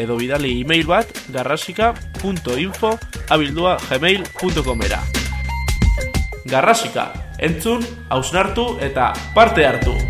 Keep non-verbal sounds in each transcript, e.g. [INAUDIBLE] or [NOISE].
Edo bidali e-mail bat garrasika.info abildua gmail.comera. Garrasika, entzun, hausnartu eta parte hartu.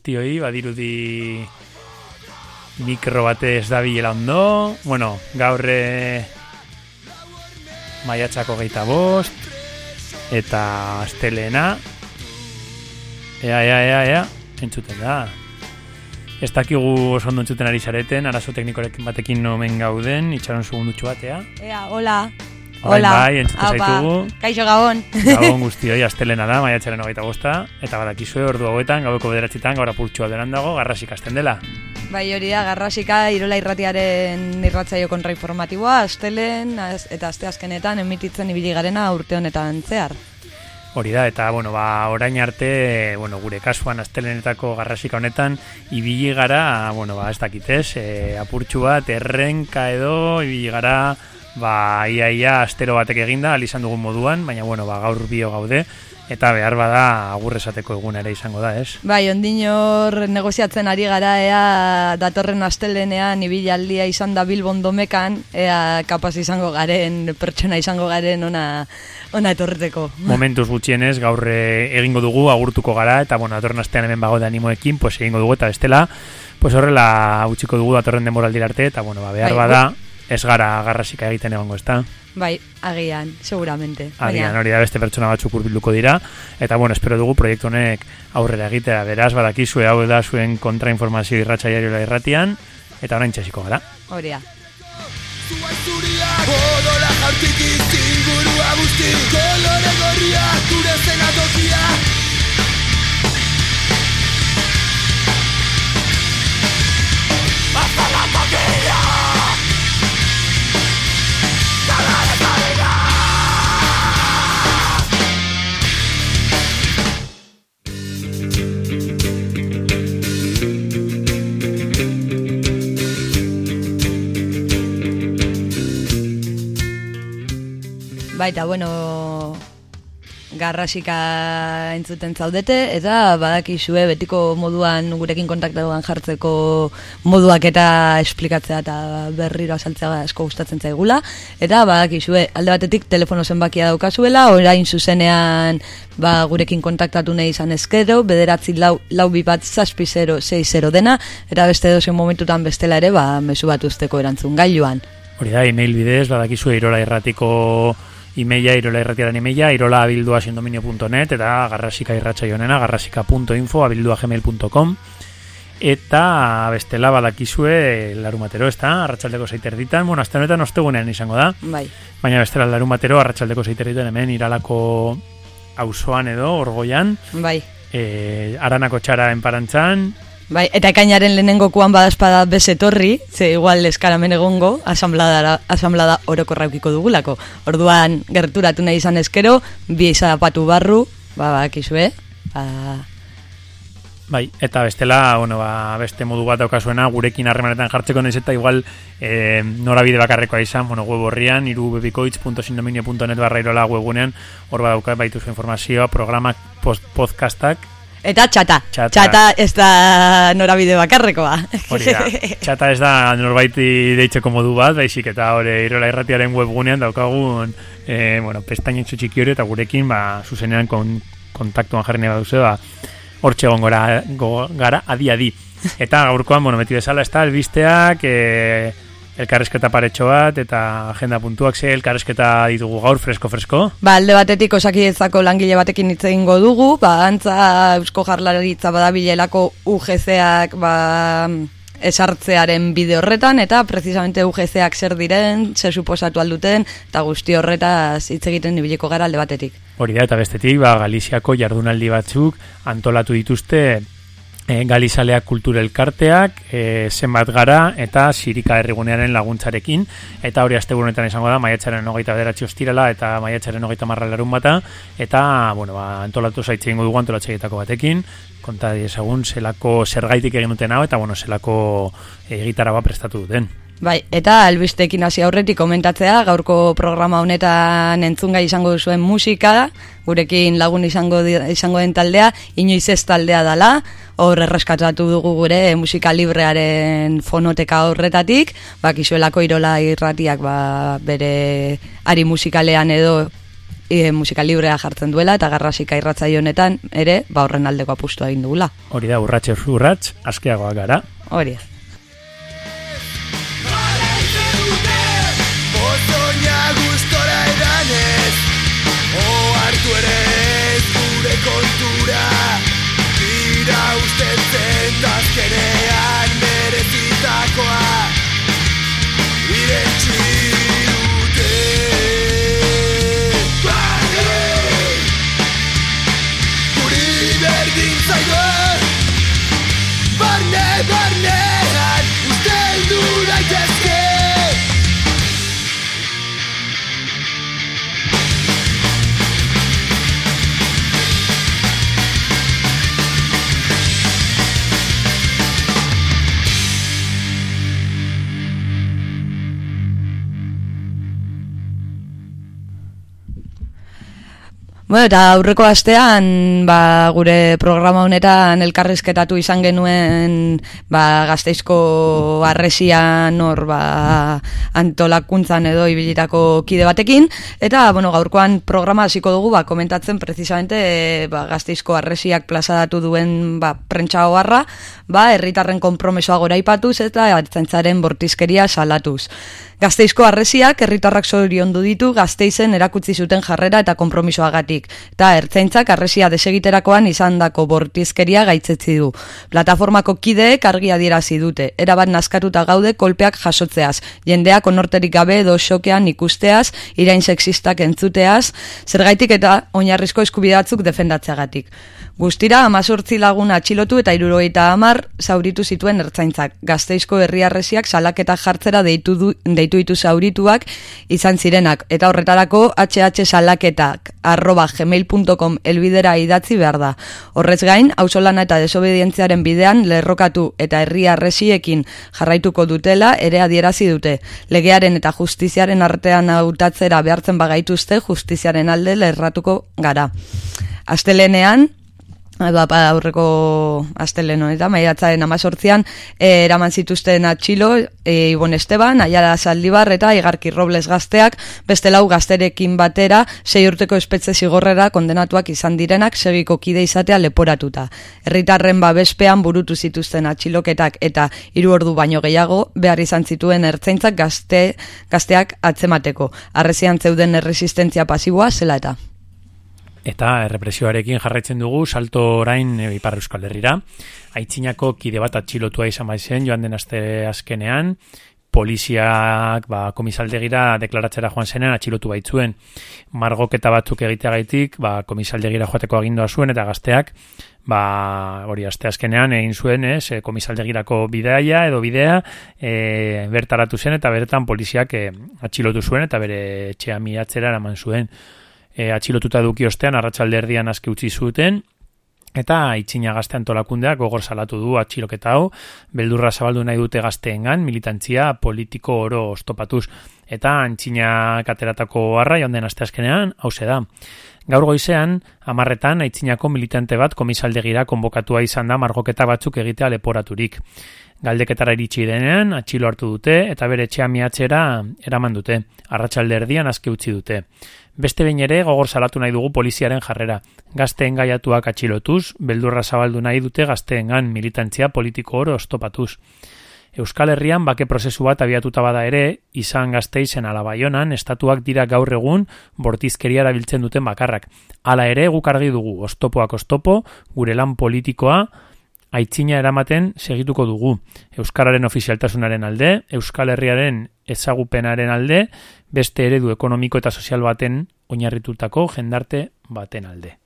Guztioi, badirudi mikro batez da ondo. Bueno, gaurre maiatxako geita bost, eta astelena, Ea, ea, ea, ea, entzuten da. Ez dakigu oso ondo entzuten ari zareten, arazo teknikorekin batekin nomen gauden, itxaron segundutxo batea. Ea, hola. Orain Hola. bai, entzute zaitugu. Kaixo gabon. Gabon guztioi, astelena da, maiatxaren hogeita bosta, eta badakizue ordu hauetan, gaueko bederatzitan, gaur apurtxoa denan dago, garrasik hasten dela. bai, hori da, garrasika Irola irratiaren irratzaio kontrainformatiboa, astelen az- eta aste azkenetan emititzen ibili garena urte honetan zehar. Hori da, eta, bueno, ba, orain arte, bueno, gure kasuan astelenetako garrasika honetan, ibili gara, bueno, ba, ez dakitez, e, apurtxu bat, errenka edo, ibili gara, ba, ia, ia, astero batek eginda, alizan dugun moduan, baina, bueno, ba, gaur bio gaude, eta behar bada agurrezateko egun ere izango da, ez? Bai, ondinor negoziatzen ari gara ea datorren astelenean ibilaldia izan da Bilbon domekan, ea kapaz izango garen, pertsona izango garen ona, ona etorreteko. Momentuz gutxienez, gaur eh, egingo dugu, agurtuko gara, eta, bueno, datorren astean hemen bago animoekin, pues egingo dugu, eta bestela, pues horrela utziko dugu datorren denboraldira arte, eta, bueno, ba, behar Bai, bada, ez gara garrasika egiten egongo, ezta? Bai, agian, seguramente. Agian hori da beste pertsona batzuk hurbilduko dira eta bueno, espero dugu proiektu honek aurrera egitea. Beraz, badakizue hau da zuen kontrainformazio irratsaioa irratian eta orain txasiko gara. Hori da. Odola jartik ingurua guzti Kolore gorria gure zenatokia Baita, bueno, garrasika entzuten zaudete, eta badakizue betiko moduan gurekin kontaktuan jartzeko moduak eta esplikatzea eta berriro azaltzea asko gustatzen zaigula. Eta badakizue alde batetik telefono zenbakia daukazuela, orain zuzenean ba, gurekin kontaktatu nahi izan ezkero, bederatzi lau, lau bi bat zazpi 0, 6 dena, eta beste dozen momentutan bestela ere, ba, mesu bat usteko erantzun gailuan. Hori da, email bidez, badakizue irola irratiko imeia, irola irratiaren imeia, irola abildua sindominio.net eta garrasika irratsaionena, garrasika.info, abildua gmail.com eta bestela badakizue larumatero, ez da, arratsaldeko zeiter ditan, bueno, azte honetan ostegunean izango da, Bai. baina bestela larumatero, arratsaldeko zeiter ditan hemen iralako auzoan edo, orgoian, Bai. e, aranako txara enparantzan, Bai, eta ekainaren lehenengokuan badazpada besetorri, ze igual eskaramen egongo, asamblada, asamblada orokorra eukiko dugulako. Orduan, gerturatu nahi izan eskero, bi izapatu barru, ba, bakizue, ba, Bai, eta bestela, bueno, ba, beste modu bat daukasuena, gurekin harremanetan jartzeko naiz eta igual e, norabide bakarrekoa izan, bueno, web horrian, irubebikoitz.sindominio.net barra irola webunean, hor badauka baitu informazioa, programak, podcastak, eta txata. Txata. Txata ez da norabide bakarrekoa. hori da. [LAUGHS] Txata ez da norbaiti deitzeko modu bat, baizik eta hori irola irratiaren webgunean daukagun, e, bueno, pestainetxo txiki hori eta gurekin, ba, zuzenean kon, kontaktuan jarri nahi baduzu, ba, hortxe egon gora, go, gara adi-adi. [LAUGHS] Eta gaurkoan, bueno, beti bezala, ez da, elbisteak, e, elkarrezketa paretxo bat, eta agenda puntuak ze, elkarrezketa ditugu gaur, fresko-fresko. Ba, alde batetik osakidetzako langile batekin hitz egingo dugu, ba, antza Eusko Jarlaritza badabilelako UGC-ak ba, esartzearen bide horretan, eta precisamente UGC-ak zer diren, zer suposatu alduten, eta guzti horretaz hitz egiten ibiliko gara alde batetik. Hori da, eta bestetik, ba, Galiziako jardunaldi batzuk antolatu dituzte e, Galizaleak kultura elkarteak, e, zenbat gara eta sirika herrigunearen laguntzarekin, eta hori asteburunetan izango da, maiatzaren hogeita bederatzi ostirala eta maiatzaren hogeita marra larun bata, eta, bueno, ba, antolatu zaitze ingo dugu antolatxeetako batekin, konta ezagun zelako zergaitik egin duten hau, eta, bueno, zelako egitara ba prestatu duten. Bai, eta albistekin hasi aurretik komentatzea, gaurko programa honetan entzungai izango duzuen musika, gurekin lagun izango izango den taldea, inoiz ez taldea dala, hor erreskatatu dugu gure musika librearen fonoteka horretatik, bakizuelako irola irratiak ba, bere ari musikalean edo e, musika librea jartzen duela, eta garrasika irratzaio honetan ere, ba horren aldeko apustua egin dugula. Hori da, urratxe urratx, askeagoak gara. Hori da. Edanez O hartu ere ez gure kontura. Dira usten zen Tazkenean merezitakoa Bueno, eta aurreko astean ba, gure programa honetan elkarrizketatu izan genuen ba, gazteizko arresian hor ba, antolakuntzan edo ibilitako kide batekin eta bueno, gaurkoan programa hasiko dugu ba, komentatzen precisamente ba, gazteizko arresiak plazadatu duen ba, prentsa hogarra ba, herritarren konpromesoa gora ipatuz eta ertzaintzaren bortizkeria salatuz. Gazteizko arresiak herritarrak zoriondu ditu gazteizen erakutzi zuten jarrera eta konpromisoagatik. Eta ertzaintzak arresia desegiterakoan izandako bortizkeria gaitzetzi du. Plataformako kideek argi adierazi dute. Erabat naskatuta gaude kolpeak jasotzeaz. Jendeak onorterik gabe edo xokean ikusteaz, irain sexistak entzuteaz, zergaitik eta oinarrizko eskubidatzuk defendatzeagatik. Guztira, amazortzi lagun atxilotu eta irurogeita amar zauritu zituen ertzaintzak. Gazteizko herriarresiak salaketa jartzera deitu, du, deitu ditu zaurituak izan zirenak. Eta horretarako HH salaketak arroba gmail.com elbidera idatzi behar da. Horrez gain, hausolana eta desobedientziaren bidean lerrokatu eta herriarresiekin jarraituko dutela ere adierazi dute. Legearen eta justiziaren artean hautatzera behartzen bagaituzte justiziaren alde lerratuko gara. Astelenean, Ba, ba, aurreko asteleno eta maiatzaren amazortzian e, eraman zituzten atxilo e, Ibon Esteban, Aiara Zaldibar eta Igarki Robles gazteak beste lau gazterekin batera sei urteko espetze zigorrera kondenatuak izan direnak segiko kide izatea leporatuta. Herritarren babespean burutu zituzten atxiloketak eta hiru ordu baino gehiago behar izan zituen ertzaintzak gazte, gazteak atzemateko. Arrezian zeuden erresistentzia pasiboa zela eta. Eta errepresioarekin jarraitzen dugu salto orain e, Ipar Euskal Herrira. Aitzinako kide bat atxilotua izan baizen joan den aste azkenean. Poliziak ba, komisaldegira deklaratzera joan zenean atxilotu baitzuen. Margoketa batzuk egiteagaitik ba, komisaldegira joateko agindua zuen eta gazteak ba, hori aste azkenean egin zuen ez, e, komisaldegirako bideaia edo bidea e, bertaratu zen eta beretan poliziak e, atxilotu zuen eta bere txea miatzera eraman zuen e, atxilotuta duki ostean arratsalde erdian aske utzi zuten eta itxina gazte antolakundeak gogor salatu du atxiloketa hau, beldurra zabaldu nahi dute gazteengan, militantzia politiko oro ostopatuz, eta antxina kateratako harra jonden asteazkenean, hau da. Gaur goizean, amarretan, aitzinako militante bat komisaldegira konbokatua izan da margoketa batzuk egitea leporaturik. Galdeketara iritsi denean, atxilo hartu dute, eta bere etxea miatzera eraman dute. Arratxalde erdian azke utzi dute. Beste behin ere gogor salatu nahi dugu poliziaren jarrera. Gazteen gaiatuak atxilotuz, beldurra zabaldu nahi dute gazteengan militantzia politiko oro ostopatuz. Euskal Herrian bake prozesu bat abiatuta bada ere, izan gazteizen alabaionan, estatuak dira gaur egun bortizkeria erabiltzen duten bakarrak. Hala ere, guk argi dugu, ostopoak ostopo, gure lan politikoa, aitzina eramaten segituko dugu. Euskararen ofizialtasunaren alde, Euskal Herriaren ezagupenaren alde, beste eredu ekonomiko eta sozial baten oinarritutako jendarte baten alde.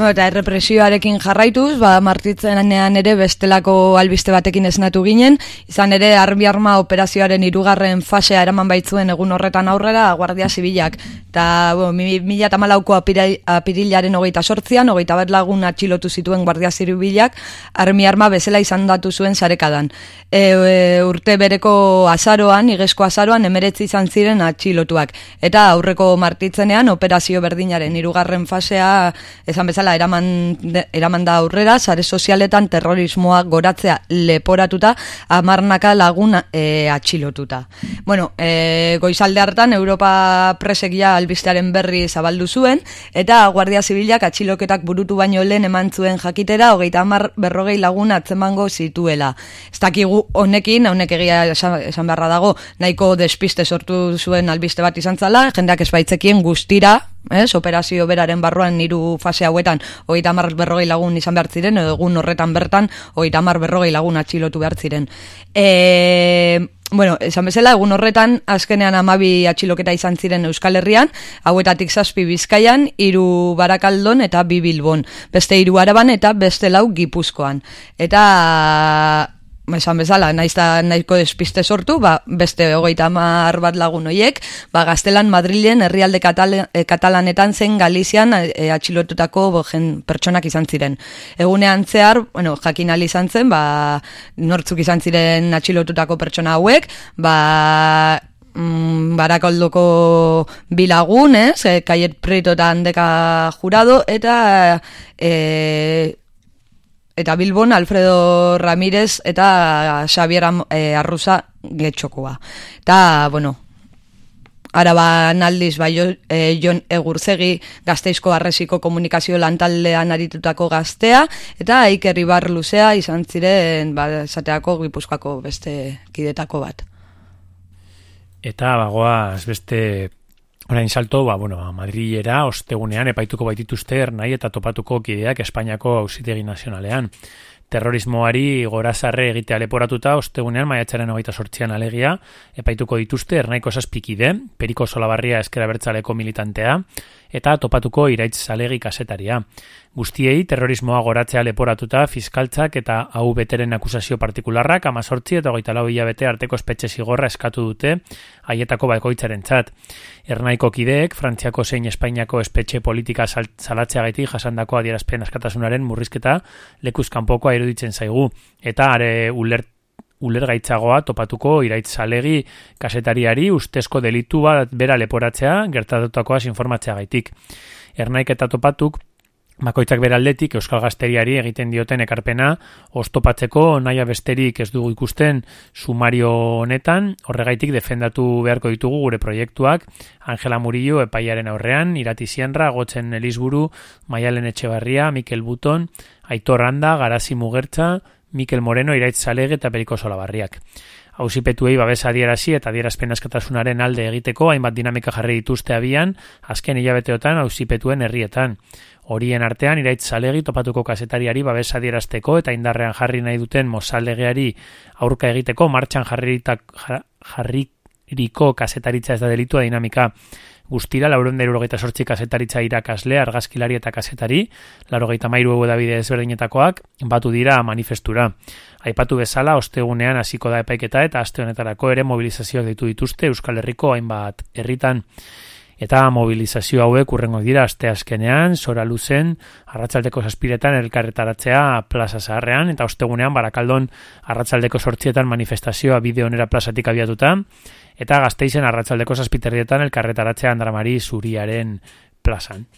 Bueno, eta errepresioarekin jarraituz, ba, martitzenean ere bestelako albiste batekin esnatu ginen, izan ere arbi arma operazioaren hirugarren fasea eraman baitzuen egun horretan aurrera Guardia Zibilak. Eta, mi- mila eta malauko apirilaren hogeita sortzian, hogeita bat lagun atxilotu zituen Guardia Zibilak, armi arma bezala izan datu zuen sarekadan. E, e, urte bereko azaroan, igesko azaroan, emeretzi izan ziren atxilotuak. Eta aurreko martitzenean, operazio berdinaren hirugarren fasea, esan bezala bezala eraman, de- eraman da aurrera, sare sozialetan terrorismoa goratzea leporatuta, amarnaka lagun e, atxilotuta. Bueno, e, goizalde hartan Europa presekia albistearen berri zabaldu zuen, eta Guardia Zibilak atxiloketak burutu baino lehen eman zuen jakitera, hogeita hamar berrogei lagun atzemango zituela. Ez dakigu honekin, honek egia esan, esan beharra dago, nahiko despiste sortu zuen albiste bat izan zala, jendeak ez baitzekien guztira, ez, operazio beraren barruan hiru fase hauetan hogeita hamar berrogei lagun izan behar ziren, edo egun horretan bertan hogeita hamar berrogei lagun atxilotu behar ziren. E, bueno, esan bezala, egun horretan, azkenean amabi atxiloketa izan ziren Euskal Herrian, hauetatik zazpi bizkaian, hiru barakaldon eta bi bilbon. Beste hiru araban eta beste lau gipuzkoan. Eta esan bezala, naiz da nahiko despiste sortu, ba, beste hogeita hamar bat lagun hoiek, ba, gaztelan Madrilen herrialde katale, eh, katalanetan zen Galizian eh, atxilotutako bo, jen, pertsonak izan ziren. Egunean zehar, bueno, jakin izan zen, ba, nortzuk izan ziren atxilotutako pertsona hauek, ba, mm, barakoldoko bilagun, ez, e, Kaiet Prieto eta Handeka Jurado, eta e, eta Bilbon Alfredo Ramírez eta Xavier eh, Arruza getxokoa. Eta, bueno, Araban aldiz, bai, eh, Jon Egurzegi gazteizko arresiko komunikazio lantaldean aritutako gaztea, eta Iker Ibar luzea izan ziren, ba, esateako gipuzkoako beste kidetako bat. Eta bagoaz beste orain salto, ba, bueno, Madrilera ostegunean epaituko baitituzte ernai eta topatuko kideak Espainiako auzitegi nazionalean. Terrorismoari gorazarre egitea leporatuta ostegunean maiatzaren hogeita sortzian alegia, epaituko dituzte ernaiko zazpikide, periko solabarria eskera bertzaleko militantea, eta topatuko iraitz zalegi kasetaria. Guztiei terrorismoa goratzea leporatuta fiskaltzak eta hau beteren akusazio partikularrak amazortzi eta hogeita lau hilabete arteko espetxe zigorra eskatu dute haietako bakoitzaren txat. Ernaiko kideek, Frantziako zein Espainiako espetxe politika sal- salatzeagatik jasandako adierazpen askatasunaren murrizketa lekuz kanpokoa iruditzen zaigu. Eta are uler ulergaitzagoa topatuko iraitz salegi kasetariari ustezko delitu bat bera leporatzea gertatutakoaz informatzeagaitik. Ernaik eta topatuk Bakoitzak beraldetik Euskal Gazteriari egiten dioten ekarpena ostopatzeko naia besterik ez dugu ikusten sumario honetan, horregaitik defendatu beharko ditugu gure proiektuak Angela Murillo epaiaren aurrean, Irati Zienra, Gotzen Elisburu, Maialen Etxebarria, Mikel Buton, Aitor Anda, Garazi Mugertza, Mikel Moreno, Iraitz Salege eta Periko Solabarriak. Auzipetuei babesa adierazi eta adierazpen askatasunaren alde egiteko hainbat dinamika jarri dituzte abian, azken hilabeteotan auzipetuen herrietan. Horien artean iraitz salegi topatuko kasetariari babesa adierazteko eta indarrean jarri nahi duten mozaldegeari aurka egiteko martxan jarritak, jar- jarriko kasetaritza ez da delitua dinamika. Guztira, lauren da sortzi kasetaritza irakasle, argazkilari eta kasetari, larogeita mairu edabide ezberdinetakoak, batu dira manifestura. Aipatu bezala, ostegunean hasiko da epaiketa eta aste honetarako ere mobilizazioak ditu dituzte Euskal Herriko hainbat herritan. Eta mobilizazio hauek urrengo dira aste azkenean, sora luzen, arratzaldeko zazpiretan elkarretaratzea plaza zaharrean, eta ostegunean barakaldon arratzaldeko sortzietan manifestazioa bideo onera plazatik abiatuta, eta gazteizen arratzaldeko zazpiterrietan elkarretaratzea andramari zuriaren plazan.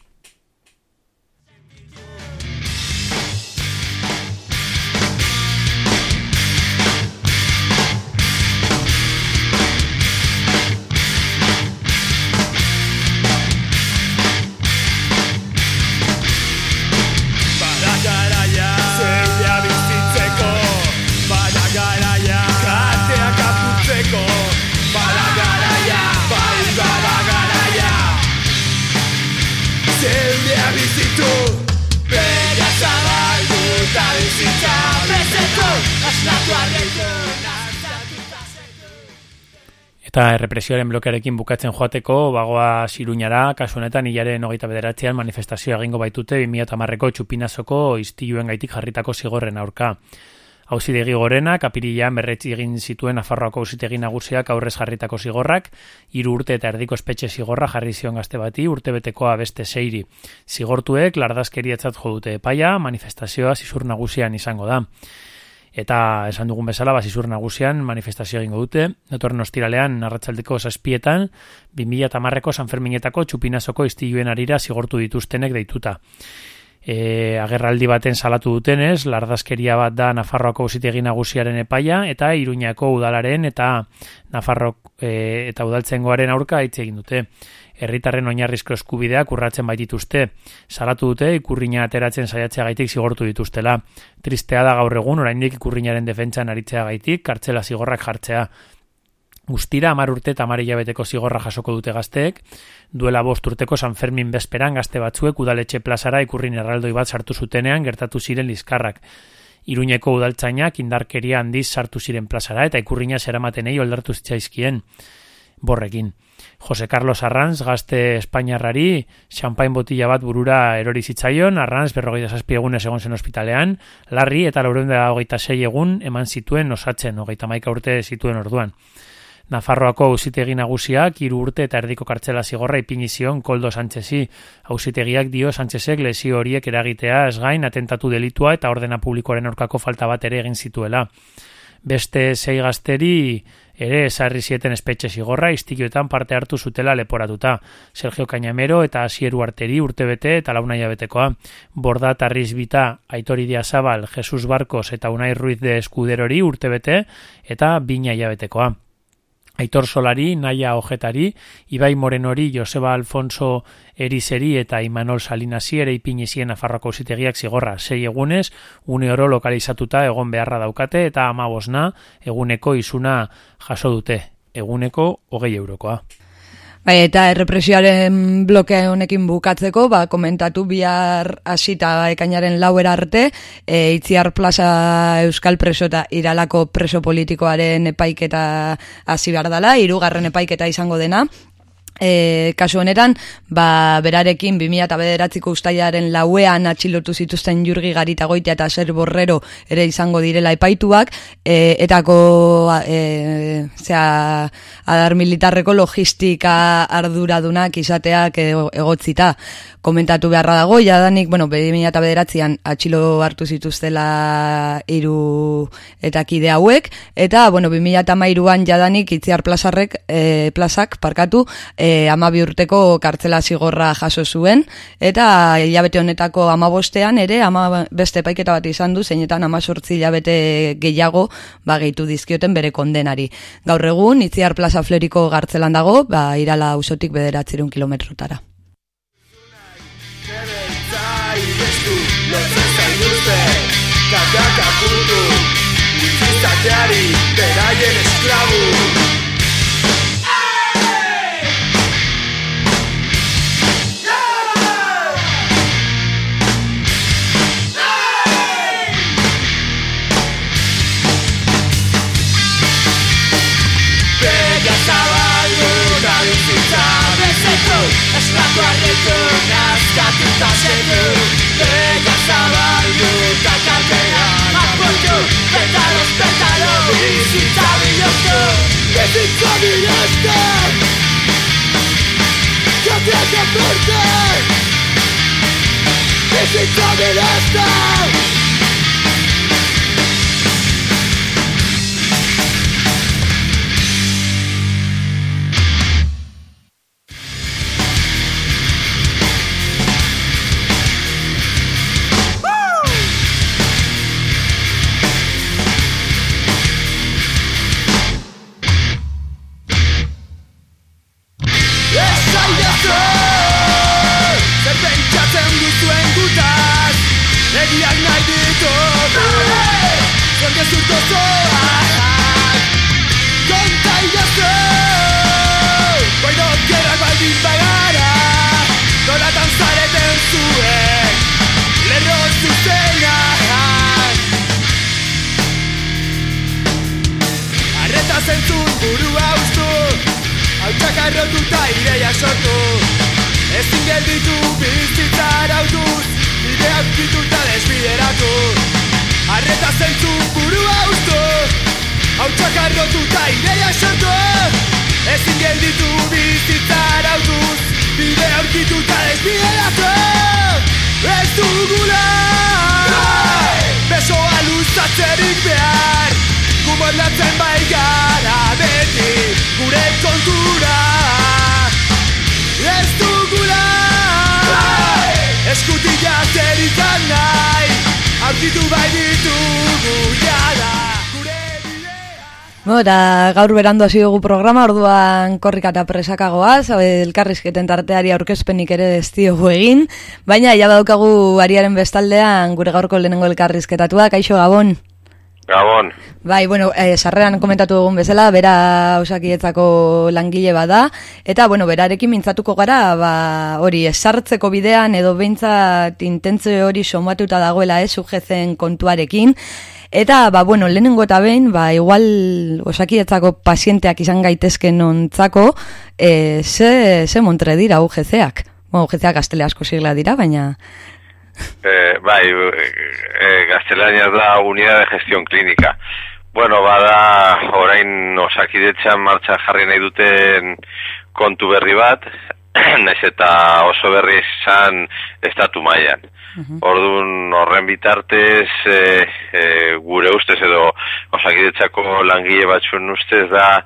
Eta errepresioaren blokearekin bukatzen joateko, bagoa ziruñara, kasu honetan hilaren hogeita bederatzean manifestazioa egingo baitute 2008ko txupinazoko istiluen gaitik jarritako zigorren aurka. Hauzidegi gorena, kapirilan berretzi egin zituen Nafarroako hauzitegi nagusiak aurrez jarritako zigorrak, hiru urte eta erdiko espetxe zigorra jarri zion gazte bati, urte betekoa beste seiri. Zigortuek lardazkeriatzat jo dute epaia, manifestazioa zizur nagusian izango da. Eta esan dugun bezala, bazizur nagusian manifestazio egingo dute, datorren ostiralean arratzaldeko zazpietan, 2000 eta marreko San Ferminetako txupinazoko istiluen arira zigortu dituztenek deituta. e, agerraldi baten salatu dutenez, lardazkeria bat da Nafarroako ausitegi nagusiaren epaia eta Iruñako udalaren eta Nafarrok e, eta udaltzengoaren aurka hitz egin dute. Herritarren oinarrizko eskubideak urratzen baitituzte. Salatu dute ikurrina ateratzen saiatzea gaitik zigortu dituztela. Tristea da gaur egun oraindik ikurrinaren defentsan aritzea gaitik kartzela zigorrak jartzea. Guztira, amar urte eta amar hilabeteko zigorra jasoko dute gazteek, duela bost urteko San Fermin bezperan gazte batzuek udaletxe plazara ikurrin erraldoi bat sartu zutenean gertatu ziren lizkarrak. Iruñeko udaltzainak indarkeria handiz sartu ziren plazara eta ikurrina zeramatenei oldartu zitzaizkien borrekin. Jose Carlos Arranz, gazte Espainiarrari, champain botila bat burura erori zitzaion, Arranz berrogeita zazpi egunez egon zen ospitalean, Larri eta lauren da hogeita sei egun eman zituen osatzen, hogeita maika urte zituen orduan. Nafarroako auzitegi nagusiak hiru urte eta erdiko kartzela zigorra ipini zion Koldo Sánchezi. Auzitegiak dio Sánchezek lesio horiek eragitea ez gain atentatu delitua eta ordena publikoaren aurkako falta bat ere egin zituela. Beste sei gazteri ere esarri zieten espetxe zigorra istikioetan parte hartu zutela leporatuta. Sergio Cañamero eta Asieru Arteri urtebete eta launa jabetekoa. Borda Tarriz Bita, Aitori Diazabal, Jesus Barkos eta Unai Ruiz de Eskuderori urtebete eta Bina jabetekoa. Aitor Solari, Naia Ojetari, Ibai Morenori, Joseba Alfonso Erizeri eta Imanol Salinasi ere ipinizien Nafarroko zitegiak zigorra. Sei egunez, une oro lokalizatuta egon beharra daukate eta amabosna eguneko izuna jaso dute. Eguneko hogei eurokoa. Bai, eta errepresioaren bloke honekin bukatzeko, ba, komentatu bihar hasita ekainaren lauera arte, e, Itziar Plaza Euskal Preso eta Iralako preso politikoaren epaiketa hasi behar dela, hirugarren epaiketa izango dena, E, kasu honetan, ba, berarekin 2008ko ustaiaren lauean atxilotu zituzten jurgi garita goitea eta zer borrero ere izango direla epaituak, e, etako e, zera, adar militarreko logistika arduradunak izateak egotzita. Komentatu beharra dago, jadanik, bueno, 2008an atxilo hartu zituztela iru eta kide hauek, eta, bueno, 2008an jadanik itziar plazarrek, e, plazak, parkatu, e, amabi urteko kartzela zigorra jaso zuen, eta hilabete honetako amabostean ere, ama beste paiketa bat izan du, zeinetan amazortzi hilabete gehiago bageitu dizkioten bere kondenari. Gaur egun, itziar plaza fleriko gartzelan dago, ba, irala usotik bederatzerun kilometrotara. Kaka putu, beraien esklabu Arretu, nazkatuta zetu Bega zabaldu, eta kalpera Apoitu, petalos, petalo Bizitza biloztu Bizitza biloztu Jotiak apurtu Bizitza biloztu gaur berandu hasi dugu programa, orduan korrika eta presakagoaz, elkarrizketen tarteari aurkezpenik ere ez diogu egin, baina ja badaukagu ariaren bestaldean gure gaurko lehenengo elkarrizketatua, kaixo Gabon. Gabon, Bai, bueno, eh, sarreran komentatu dugun bezala, bera osakietzako langile bada, eta, bueno, berarekin mintzatuko gara, ba, hori, esartzeko bidean, edo behintzat intentzio hori somatuta dagoela, ez, sujezen kontuarekin, eta, ba, bueno, lehenengo eta behin, ba, igual osakietzako pazienteak izan gaitezken ontzako, eh, ze, ze montre dira UGC-ak. Bueno, UGC-ak gaztele asko sigla dira, baina... eh, bai, eh, gaztelaniaz da Unidad de Gestión Clínica. Bueno, bada, orain osakidetzan martxan jarri nahi duten kontu berri bat, [CLEARS THROAT] naiz eta oso berri izan estatu mailan. Orduan horren bitartez e, e, gure ustez edo osakidetzako langile batzuen ustez da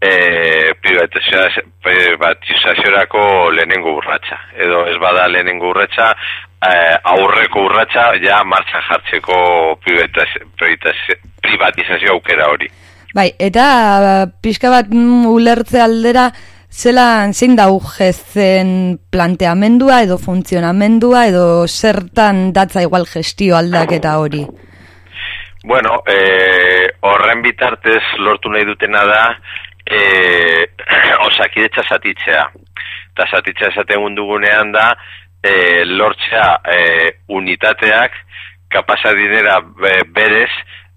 e, privatizazio- privatizaziorako lehenengo urratsa. Edo ez bada lehenengo urratsa, e, aurreko urratsa ja martxan jartzeko privatizazio, privatizazio aukera hori. Bai, eta pixka bat mm, ulertze aldera, zelan zein da ugezen planteamendua edo funtzionamendua edo zertan datza igual gestio aldaketa hori. Bueno, e, horren bitartez lortu nahi dutena da e, [CLEARS THROAT] osakidetza zatitzea. Eta zatitzea esaten dugunean da e, lortzea e, unitateak kapasa dinera be- berez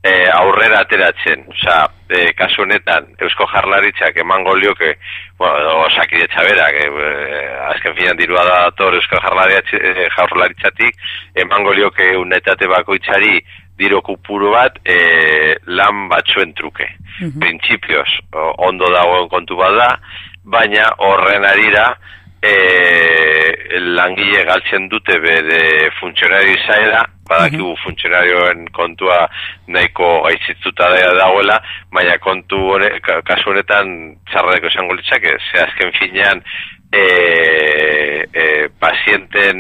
e, aurrera ateratzen. Osa, e, kasu honetan, Eusko Jarlaritzak emango lioke, bueno, edo osakidetza berak, e, e, azken finan dirua da dator Eusko Jarlaritz- e, Jarlaritzatik, emango lioke unitate bakoitzari diro kupuru bat e, lan batzuen truke. Printzipioz o, ondo dagoen kontu bat da, baina horren arira e, langile galtzen dute bere funtzionario izaera, badakigu funtzionarioen kontua nahiko aitzituta da dagoela, baina kontu hone, ka- kasu honetan txarradeko esango litzake, ze azken finean e, e, pazienten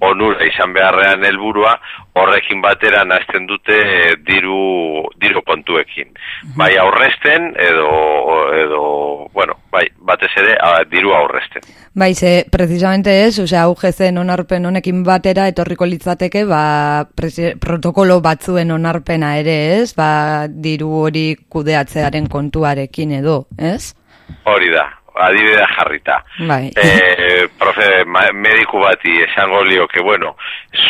onura izan beharrean helburua horrekin batera nazten dute e, diru, diru kontuekin. Bai aurresten edo, edo bueno, bai, batez ere a, diru aurresten. Bai, ze, precisamente ez, osea, UGC-en onarpen honekin batera etorriko litzateke, ba, protokolo batzuen onarpena ere ez, ba, diru hori kudeatzearen kontuarekin edo, ez? Hori da, adibidea jarrita. Bai. E, profe, ma, mediku bati esango lioke, bueno,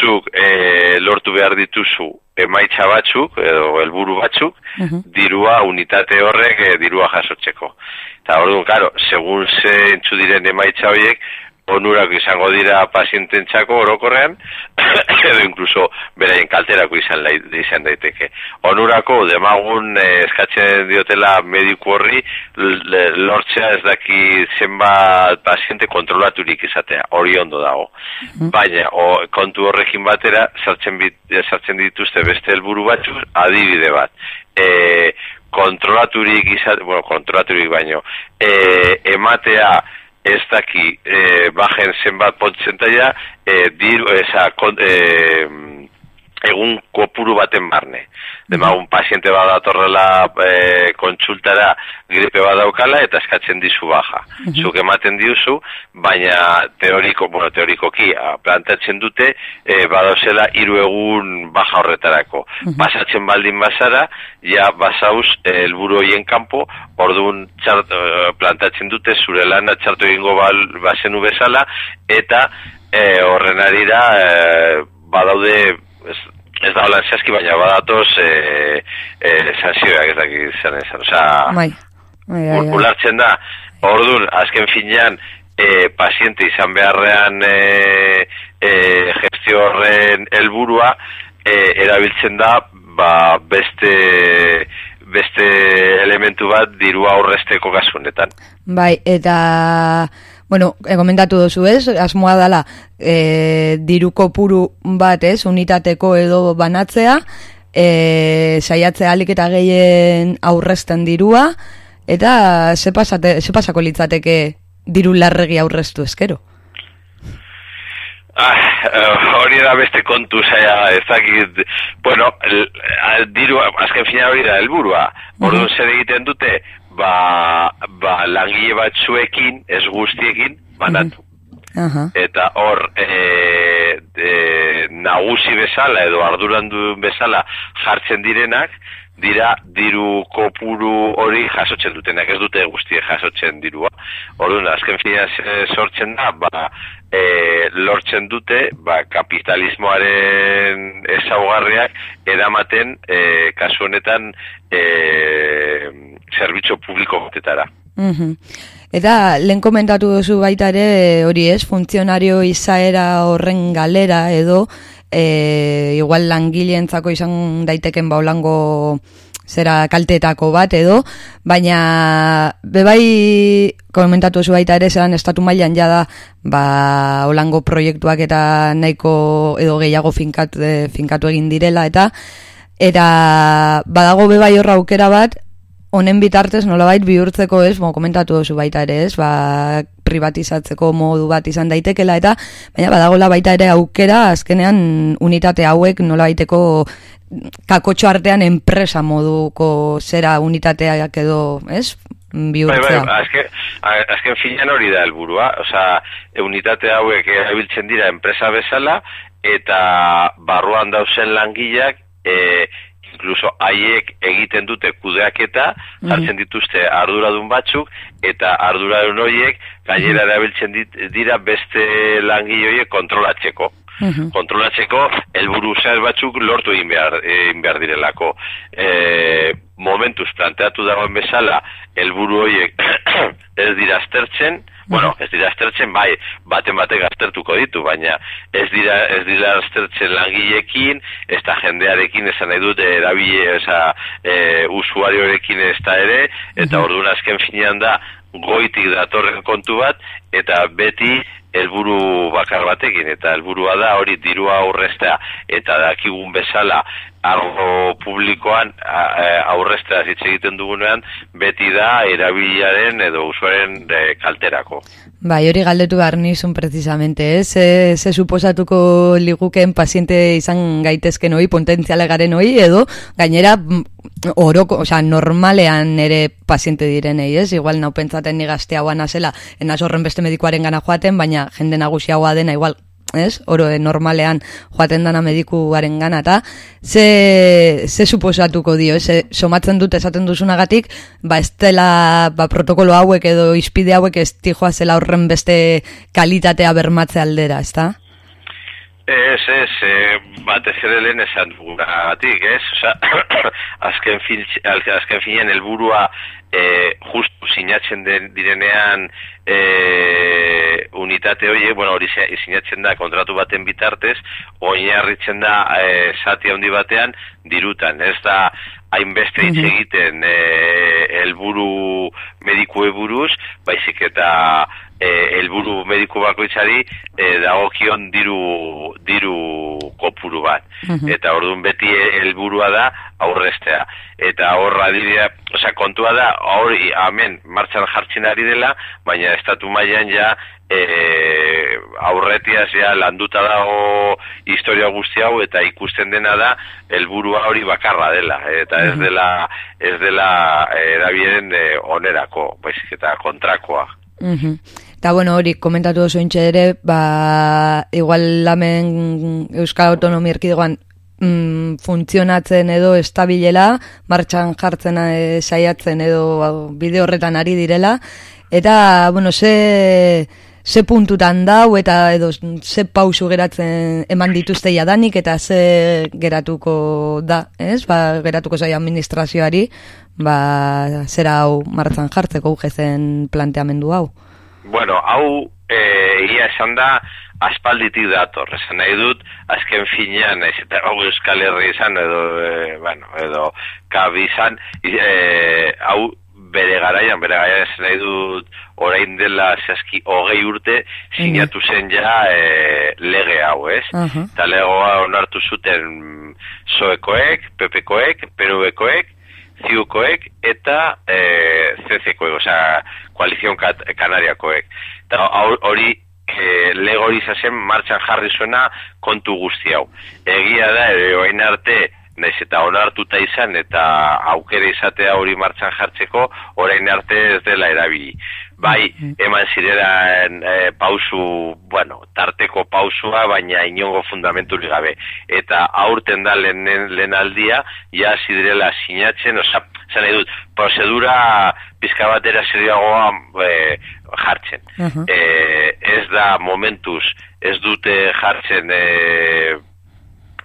zuk e, lortu behar dituzu emaitza batzuk, edo helburu batzuk, dirua, unitate horrek e, dirua jasotzeko. Eta orduan, karo, segun ze entzu diren emaitza horiek, onurak izango dira paziententzako orokorrean, [COUGHS] edo incluso beraien kalterako izan, lai, izan daiteke. Onurako demagun eh, eskatzen diotela mediku horri lortzea ez daki zenbat paziente kontrolaturik izatea, hori ondo dago. Baina o, kontu horrekin batera sartzen, bit, sartzen dituzte beste helburu batzuk adibide bat. E, kontrolaturik izate, bueno, kontrolaturik baino, e, ematea ez daki e, bajen zenbat portzentaia e, diru, esa, kon, e, egun kopuru baten barne. Demagun paziente bat datorrela e, kontsultara gripe bat daukala eta eskatzen dizu baja. Zuk ematen diuzu, baina teoriko, bueno, teorikoki a, plantatzen dute e, badauzela hiru egun baja horretarako. Pasatzen baldin bazara, ja basauz eh, helburu hoien kanpo, orduan txart, eh, plantatzen dute zure lana txartu egingo bal, bazenu bezala, eta eh, horren arira eh, badaude ez, ez da holan zehazki, baina badatoz eh, eh, sanzioak ez dakit izan esan. Osea, Bai. Bai, bai, bai. ulertzen da, orduan, azken finean, e, paziente izan beharrean e, e, gestio horren helburua e, erabiltzen da ba, beste beste elementu bat dirua aurresteko kasu honetan. Bai, eta, bueno, e, komentatu duzu ez, asmoa dala, e, diru kopuru bat ez, unitateko edo banatzea, e, saiatzea alik eta gehien aurresten dirua, eta ze, pasate, ze pasako litzateke diru larregi aurreztu eskero? Ah, eh, hori da beste kontu zaila, ez dakit, bueno, diru, azken fina hori da helburua. Orduan zer egiten dute, ba, ba langile batzuekin, ez guztiekin, banatu. Aha. Eta hor, e, e, nagusi bezala edo ardurandu bezala jartzen direnak, dira diru kopuru hori jasotzen dutenak, ez dute guztiek jasotzen dirua. Orduan, azken fina ze- sortzen da, ba, e, lortzen dute, ba, kapitalismoaren ezaugarriak edamaten, e, kasu honetan, e, zerbitzu publiko batetara. Mhm. Eta lehen komentatu duzu baita ere hori ez, funtzionario izaera horren galera edo e, igual langileentzako izan daiteken baulango zera kaltetako bat edo, baina bebai komentatu zu baita ere zelan estatu mailan jada ba olango proiektuak eta nahiko edo gehiago finkatu, eh, finkatu egin direla eta eta badago bebai horra aukera bat honen bitartez nolabait bihurtzeko ez, bo, komentatu duzu baita ere ez, ba, privatizatzeko modu bat izan daitekela eta baina badagola baita ere aukera azkenean unitate hauek nolabaiteko kakotxo artean enpresa moduko zera unitateak edo, ez? Bai, bihurtzea. bai, azken, a- azken finean hori da helburua, osea, unitate hauek erabiltzen dira enpresa bezala eta barruan dauzen langileak e, incluso haiek egiten dute kudeaketa, jartzen dituzte arduradun batzuk eta arduradun horiek gainera erabiltzen dit, dira beste langile horiek kontrolatzeko. Mhm. kontrolatzeko helburu zehar batzuk lortu egin behar, egin behar direlako. E, momentuz planteatu dagoen bezala helburu horiek [CLEARS THROAT] ez dira aztertzen, [LAUGHS] bueno, ez dira aztertzen, bai, baten batek aztertuko ditu, baina ez dira, ez dira aztertzen langileekin, ez da jendearekin esan nahi dut erabile, oza, e, usuariorekin ez da ere, eta orduan azken finean da goitik datorren kontu bat, eta beti helburu bakar batekin eta helburua da hori dirua aurrestea eta dakigun bezala arlo publikoan a- aurrestea hitz egiten dugunean beti da erabilaren edo usuaren e, kalterako. Bai, hori galdetu behar nizun precisamente, ez? Ze, ze suposatuko ligukeen paziente izan gaitezken hoi, potentziale garen hoi, edo gainera mm, oroko, osea, normalean ere paziente direnei, ez? Igual nau pentsaten ni gazteagoa nazela, enaz horren beste medikuaren gana joaten, baina jende nagusiagoa dena igual ez? Oro eh, normalean joaten dana medikuaren gana, eta ze, ze suposatuko dio, ze somatzen dut esaten duzunagatik, ba ez dela ba, protokolo hauek edo izpide hauek ez zela horren beste kalitatea bermatze aldera, ezta? Ez, ez, e, batez ere lehen esan dugagatik, ez? Osa, [CLEARS THROAT] azken, fin, azken finean helburua e, justu sinatzen den, direnean e, unitate horiek, bueno, hori si- sinatzen da kontratu baten bitartez, oinarritzen da e, zati handi batean dirutan, ez da hainbeste hitz egiten e, helburu medikue buruz, baizik eta e, helburu mediku bakoitzari e, dagokion diru diru kopuru bat. Eta orduan beti helburua da aurrestea. Eta horra dira, osea, kontua da, hori hemen martxan jartzen ari dela, baina estatu mailan ja e, aurretiaz ja landuta dago historia guzti hau eta ikusten dena da helburua hori bakarra dela eta ez dela ez dela erabilen e, onerako, baizik eta kontrakoa. Mhm. Eta bueno, hori komentatu oso ere, ba, igual lamen Euskal Autonomia Erkidegoan mm, funtzionatzen edo estabilela, martxan jartzen eh, saiatzen edo ba, bide horretan ari direla, eta, bueno, ze, ze puntutan dau eta edo ze pausu geratzen eman dituzte jadanik eta ze geratuko da, ez? Ba, geratuko zai administrazioari, ba, zera hau martxan jartzeko ugezen planteamendu hau. Bueno, hau e, ia esan da aspalditik dator, esan nahi dut, azken finean, ez eta hau Euskal Herri izan, edo, e, bueno, edo kabi izan, e, hau bere garaian, bere garaian esan nahi dut, orain dela zehazki hogei urte, sinatu zen ja e, lege hau, ez? Aha. Eta legoa onartu zuten soekoek, pepekoek, perubekoek, ziukoek eta e, CC-koek, osea, koalizion kat, kanariakoek. Eta hori e, legori zazen martxan jarri zuena kontu guzti hau. Egia da, ere, oain arte, naiz eta onartuta izan eta aukera izatea hori martxan jartzeko, orain arte ez dela erabili. Bai, eman zirera e, pausu, bueno, tarteko pausua, baina inongo fundamenturik gabe. Eta aurten da lehen, lehen aldia, ja zidirela sinatzen, oza, zan dut, prozedura pizka batera serioagoa e, jartzen. Mhm. E, ez da momentuz, ez dute jartzen e,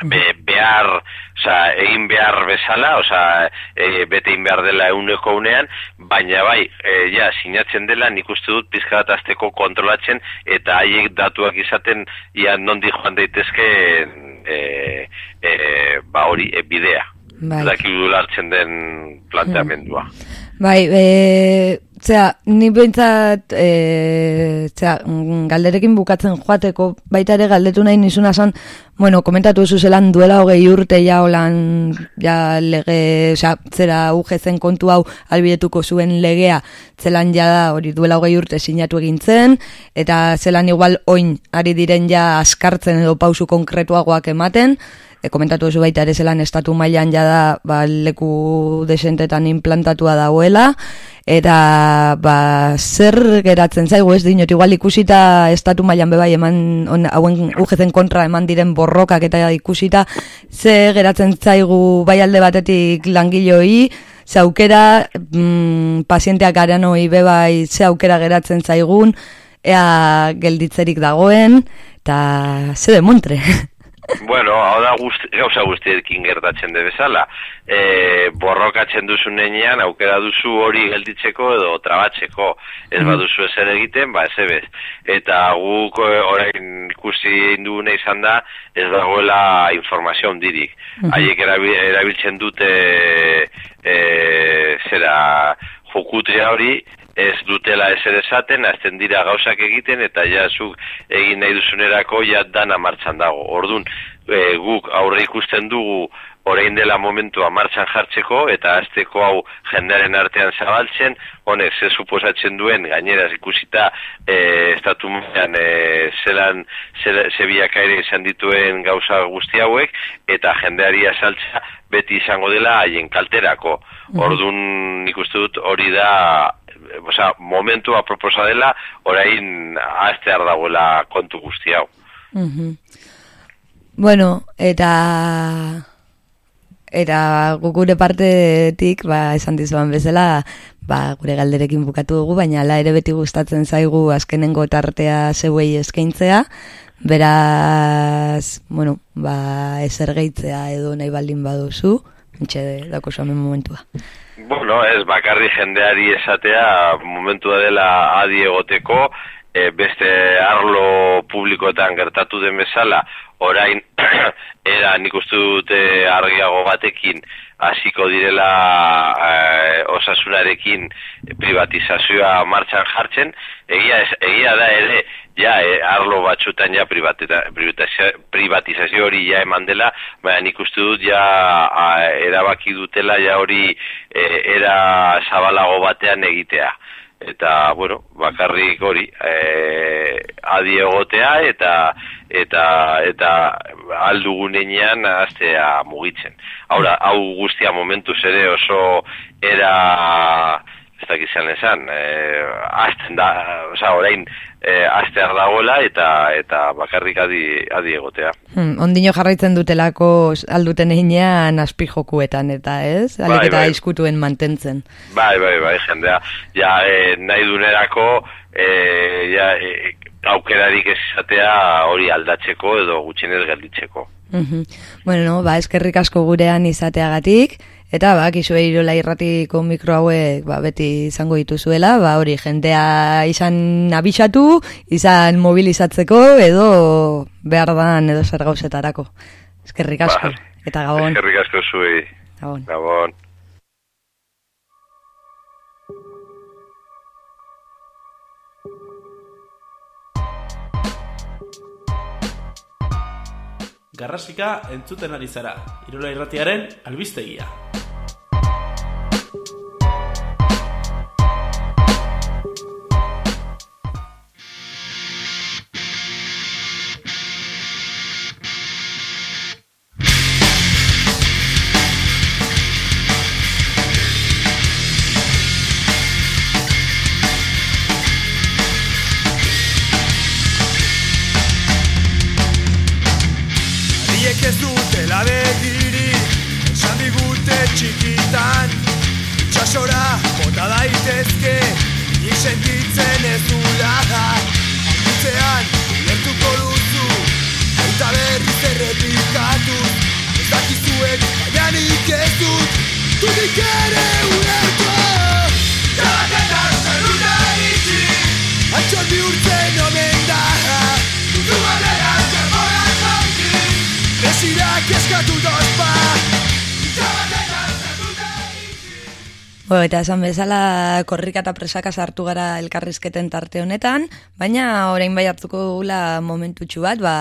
be, behar, oza, egin behar bezala, oza, e, bete egin behar dela euneko unean, baina bai, e, ja, sinatzen dela, nik uste dut pizka bat azteko kontrolatzen, eta haiek datuak izaten, ia nondi joan daitezke, e, e, ba hori, e, bidea. Bai. Dakigu hartzen den planteamendua. Bai, e, zera, ni behintzat, e, zera, mm, galderekin bukatzen joateko, baita ere galdetu nahi nizuna zan, bueno, komentatu zu zelan duela hogei urte ja holan, ja lege, osea, zera ugezen kontu hau albidetuko zuen legea, zelan ja da, hori duela hogei urte sinatu egin zen, eta zelan igual oin ari diren ja askartzen edo pausu konkretuagoak ematen, e, komentatu duzu baita ere zelan estatu mailan ja da ba, leku desentetan implantatua dagoela. Eta ba, zer geratzen zaigu ez dinot igual ikusita estatu mailan bebai eman on, hauen ugezen kontra eman diren borrokak eta ikusita ze geratzen zaigu bai alde batetik langiloi ze aukera mm, pazienteak garen hoi bebai ze aukera geratzen zaigun ea gelditzerik dagoen eta ze demontre [LAUGHS] Bueno, hau da guzti, gauza guztiekin gertatzen de bezala. E, borrokatzen duzu nenean, aukera duzu hori gelditzeko edo trabatzeko. Ez baduzu ezer egiten, ba ez ebez. Eta guk e, orain ikusi indugune izan da, ez dagoela informazio ondirik. Haiek erabil, erabiltzen dute e, zera jokutria hori, ez dutela ezer esaten, azten dira gauzak egiten, eta ja zuk egin nahi duzunerako ja dana martxan dago. Ordun e, guk aurre ikusten dugu orain dela momentua martxan jartzeko, eta azteko hau jendearen artean zabaltzen, honek ze suposatzen duen, gainera ikusita e, estatu mailan e, zelan ze, ze biakaire izan dituen gauza guzti hauek, eta jendeari azaltza beti izango dela haien kalterako. Ordun nik uste dut hori da osea, momentua proposa dela, orain aztear dagoela kontu guzti hau. Mhm. Bueno, eta eta gu- gure partetik, ba, esan dizuan bezala, ba, gure galderekin bukatu dugu, baina ala ere beti gustatzen zaigu azkenengo tartea zeuei eskaintzea, beraz, bueno, ba, ezer gehitzea edo nahi baldin baduzu, entxe dako hemen momentua. Bueno, ez bakarri jendeari esatea momentua dela adi egoteko, e, beste arlo publikoetan gertatu den bezala, orain [CLEARS THROAT] era nik uste dute argiago batekin hasiko direla e, osasunarekin privatizazioa martxan jartzen, egia, egia da ere, ja, e, arlo batzutan ja privatizazio hori ja eman dela, baina nik uste dut ja a, erabaki dutela ja hori e, era zabalago batean egitea. Eta, bueno, bakarrik hori, e, adi egotea eta eta eta aldugunean aztea mugitzen. Haura, hau guztia momentuz ere oso era ez dakit zelan esan, e, azten da, oza, orain e, aztear dagoela eta eta bakarrik adi, adi egotea. Hmm, ondino jarraitzen dutelako alduten einean azpijokuetan eta ez? Alik Bai, eta bai. izkutuen mantentzen. Bai, bai, bai, jendea, ja, e, nahi dunerako, e, ja, e, aukerarik ez izatea hori aldatzeko edo gutxienez gelditzeko. Mhm. Bueno, no, ba, eskerrik asko gurean izateagatik, eta ba, kisue irola irratiko mikro hauek ba, beti izango dituzuela, ba, hori jendea izan abisatu, izan mobilizatzeko, edo behar dan edo zer gauzetarako. Eskerrik asko, Ba, eta gabon. Eskerrik asko zuei. Gabon. Gabon. Garrasika entzuten ari zara, Irola Irratiaren albistegia. Daitezke Nik sentitzen ez dula Bo, eta esan bezala korrika eta presaka sartu gara elkarrizketen tarte honetan, baina orain bai hartuko dugula momentutxu bat, ba,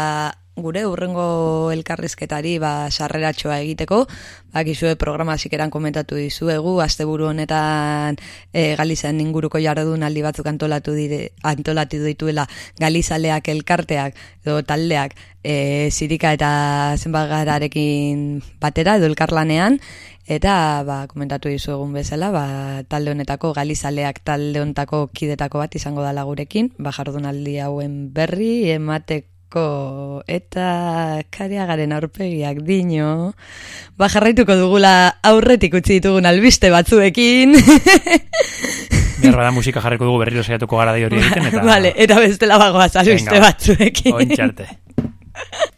gure urrengo elkarrizketari ba, sarreratxoa egiteko, bakizue programa zikeran komentatu dizuegu, asteburu honetan e, Galizian inguruko jardun aldi batzuk antolatu, dire, antolatu dituela Galizaleak elkarteak edo taldeak e, zirika eta zenbagararekin batera edo elkarlanean, Eta, ba, komentatu dizu egun bezala, ba, talde honetako, galizaleak talde honetako kidetako bat izango dala gurekin, ba, jardunaldi hauen berri, emateko eta kariagaren aurpegiak dino, ba, jarraituko dugula aurretik utzi ditugun albiste batzuekin. Berra da musika jarriko dugu berriro saiatuko gara di hori [LAUGHS] egiten, eta... Vale, eta bestela bagoaz albiste Venga, batzuekin. Ointxarte. [LAUGHS]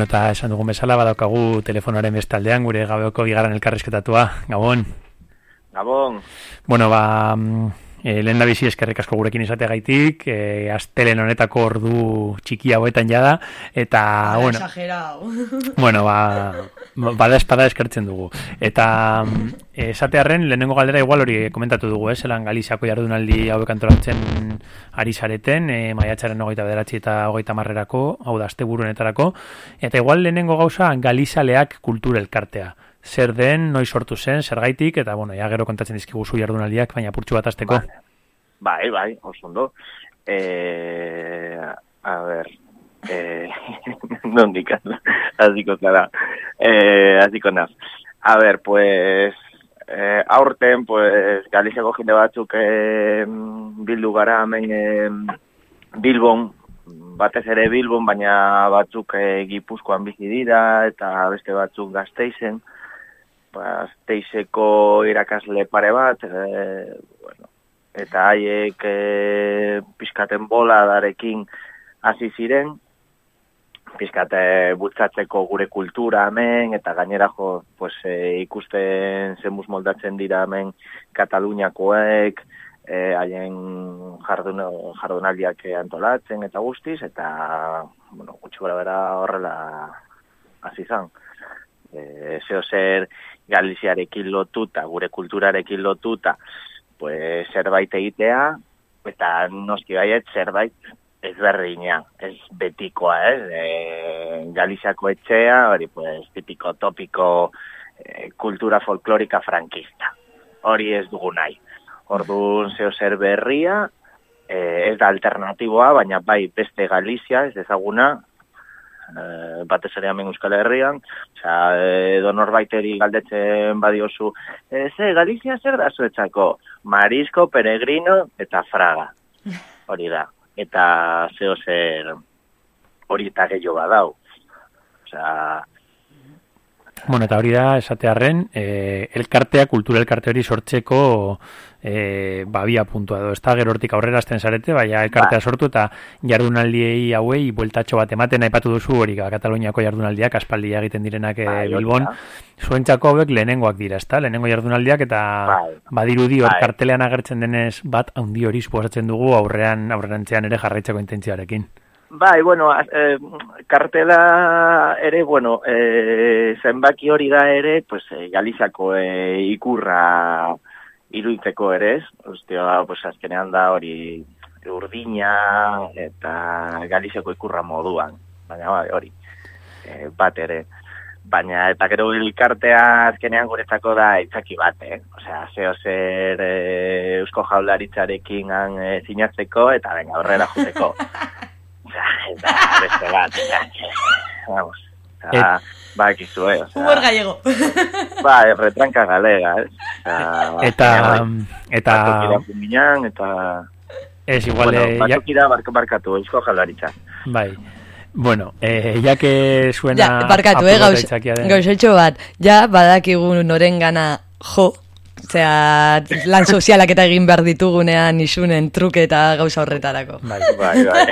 Bueno, eta esan dugun bezala, badaukagu telefonoaren bestaldean, gure gabeko bigaran elkarrizketatua. Gabon. Gabon, Bueno, ba, mm, e, lehen da bizi eskerrik asko gurekin izateagaitik, e, astelen honetako ordu txiki hauetan jada, eta, bueno, Exagerao. [LAUGHS] bueno, ba, bada espada eskertzen dugu. Eta mm, esatearren, lehenengo galdera igual hori komentatu dugu, eh? zelan Galiziako jardunaldi hauek antolatzen ari zareten, e, maiatxaren hogeita bederatzi eta hogeita marrerako, hau da, burunetarako, eta igual lehenengo gauza Galizaleak kultur elkartea. Zer den, noi sortu zen, zergaitik, eta bueno, ja gero kontatzen dizkiguzu jardunaldiak, baina purtsu bat azteko. Vale. bai, bai, oso ondo. Eh, a ver, eh, [LAUGHS] nondik hasiko zara. Eh, hasiko naz. A ver, pues, eh, aurten, pues, Galiziako jende batzuk eh, bildu gara hemen eh, Bilbon, batez ere Bilbon, baina batzuk eh, Gipuzkoan bizi dira, eta beste batzuk Gasteizen, Gazteizeko irakasle pare bat, e, bueno, eta haiek e, pizkaten boladarekin hasi ziren, pizkate bultzatzeko gure kultura hemen, eta gainera jo, pues, e, ikusten zemuz moldatzen dira hemen Kataluniakoek, e, haien jardun, jardunaldiak antolatzen eta guztiz, eta, bueno, gutxi bera horrela hasi izan. E, zeo zer Galiziarekin lotuta, gure kulturarekin lotuta, pues, zerbait egitea, eta noski baiet zerbait ezberdina, ez betikoa, ez? E, Galiziako etxea, hori, pues, tipiko, topiko, e, kultura folklorika frankista. Hori ez dugu nahi. Orduan zeo zer berria, e, ez da alternatiboa, baina bai beste Galizia, ez ezaguna, e, batez ere hemen Euskal Herrian, osea, edo norbaiteri galdetzen badiozu, e, ze, Galizia zer da zuetzako? Marisco, peregrino eta fraga. [LAUGHS] Hori da. Eta zeo zer hori eta gehiago badau. Osea, Bueno, eta hori da, esatearren, e, elkartea, kultura elkarte hori sortzeko e, babia puntua edo. Ez da, gero hortik aurrera azten zarete, baina elkartea Ba. sortu eta jardunaldiei hauei bueltatxo bat ematen aipatu duzu hori, ba, Kataluniako jardunaldiak, aspaldia egiten direnak hori Bilbon. da. Zuentzako hauek lehenengoak dira, ezta? Lehenengo jardunaldiak eta Bai. badirudi hor Bai. kartelean agertzen denez bat handi hori suposatzen dugu aurrean aurrerantzean ere jarraitzeko intentzioarekin. Bai, bueno, eh, kartela ere, bueno, eh, zenbaki hori da ere, pues, eh, Galizako eh, ikurra iruditzeko ere, ez? Ostia, pues, azkenean da hori urdina eta Galizako ikurra moduan, baina bai, hori, eh, bat ere. Baina, eta gero elkartea azkenean guretzako da itzaki bat, eh? Osea, zeo zer eh, eusko jaularitzarekin han eh, sinatzeko eta venga, aurrera juteko. [LAUGHS] Eta beste bat, eta, vamos, eta, bakizu, eh, Humor osea, gallego. ba, retranka galega, eh? Osea, Eta, bai, eta, batokira puminan, eta, ez igual, bueno, eh, ja- batokira bark, barkatu, eusko jaularitza. Bai. Bueno, eh, ya que suena... Ja, barkatu, eh, gauz, gauzotxo bat. Ja, badakigu norengana jo, Osea, lan sozialak eta egin behar ditugunean isunen truke eta gauza horretarako. Bai. Bai, bai.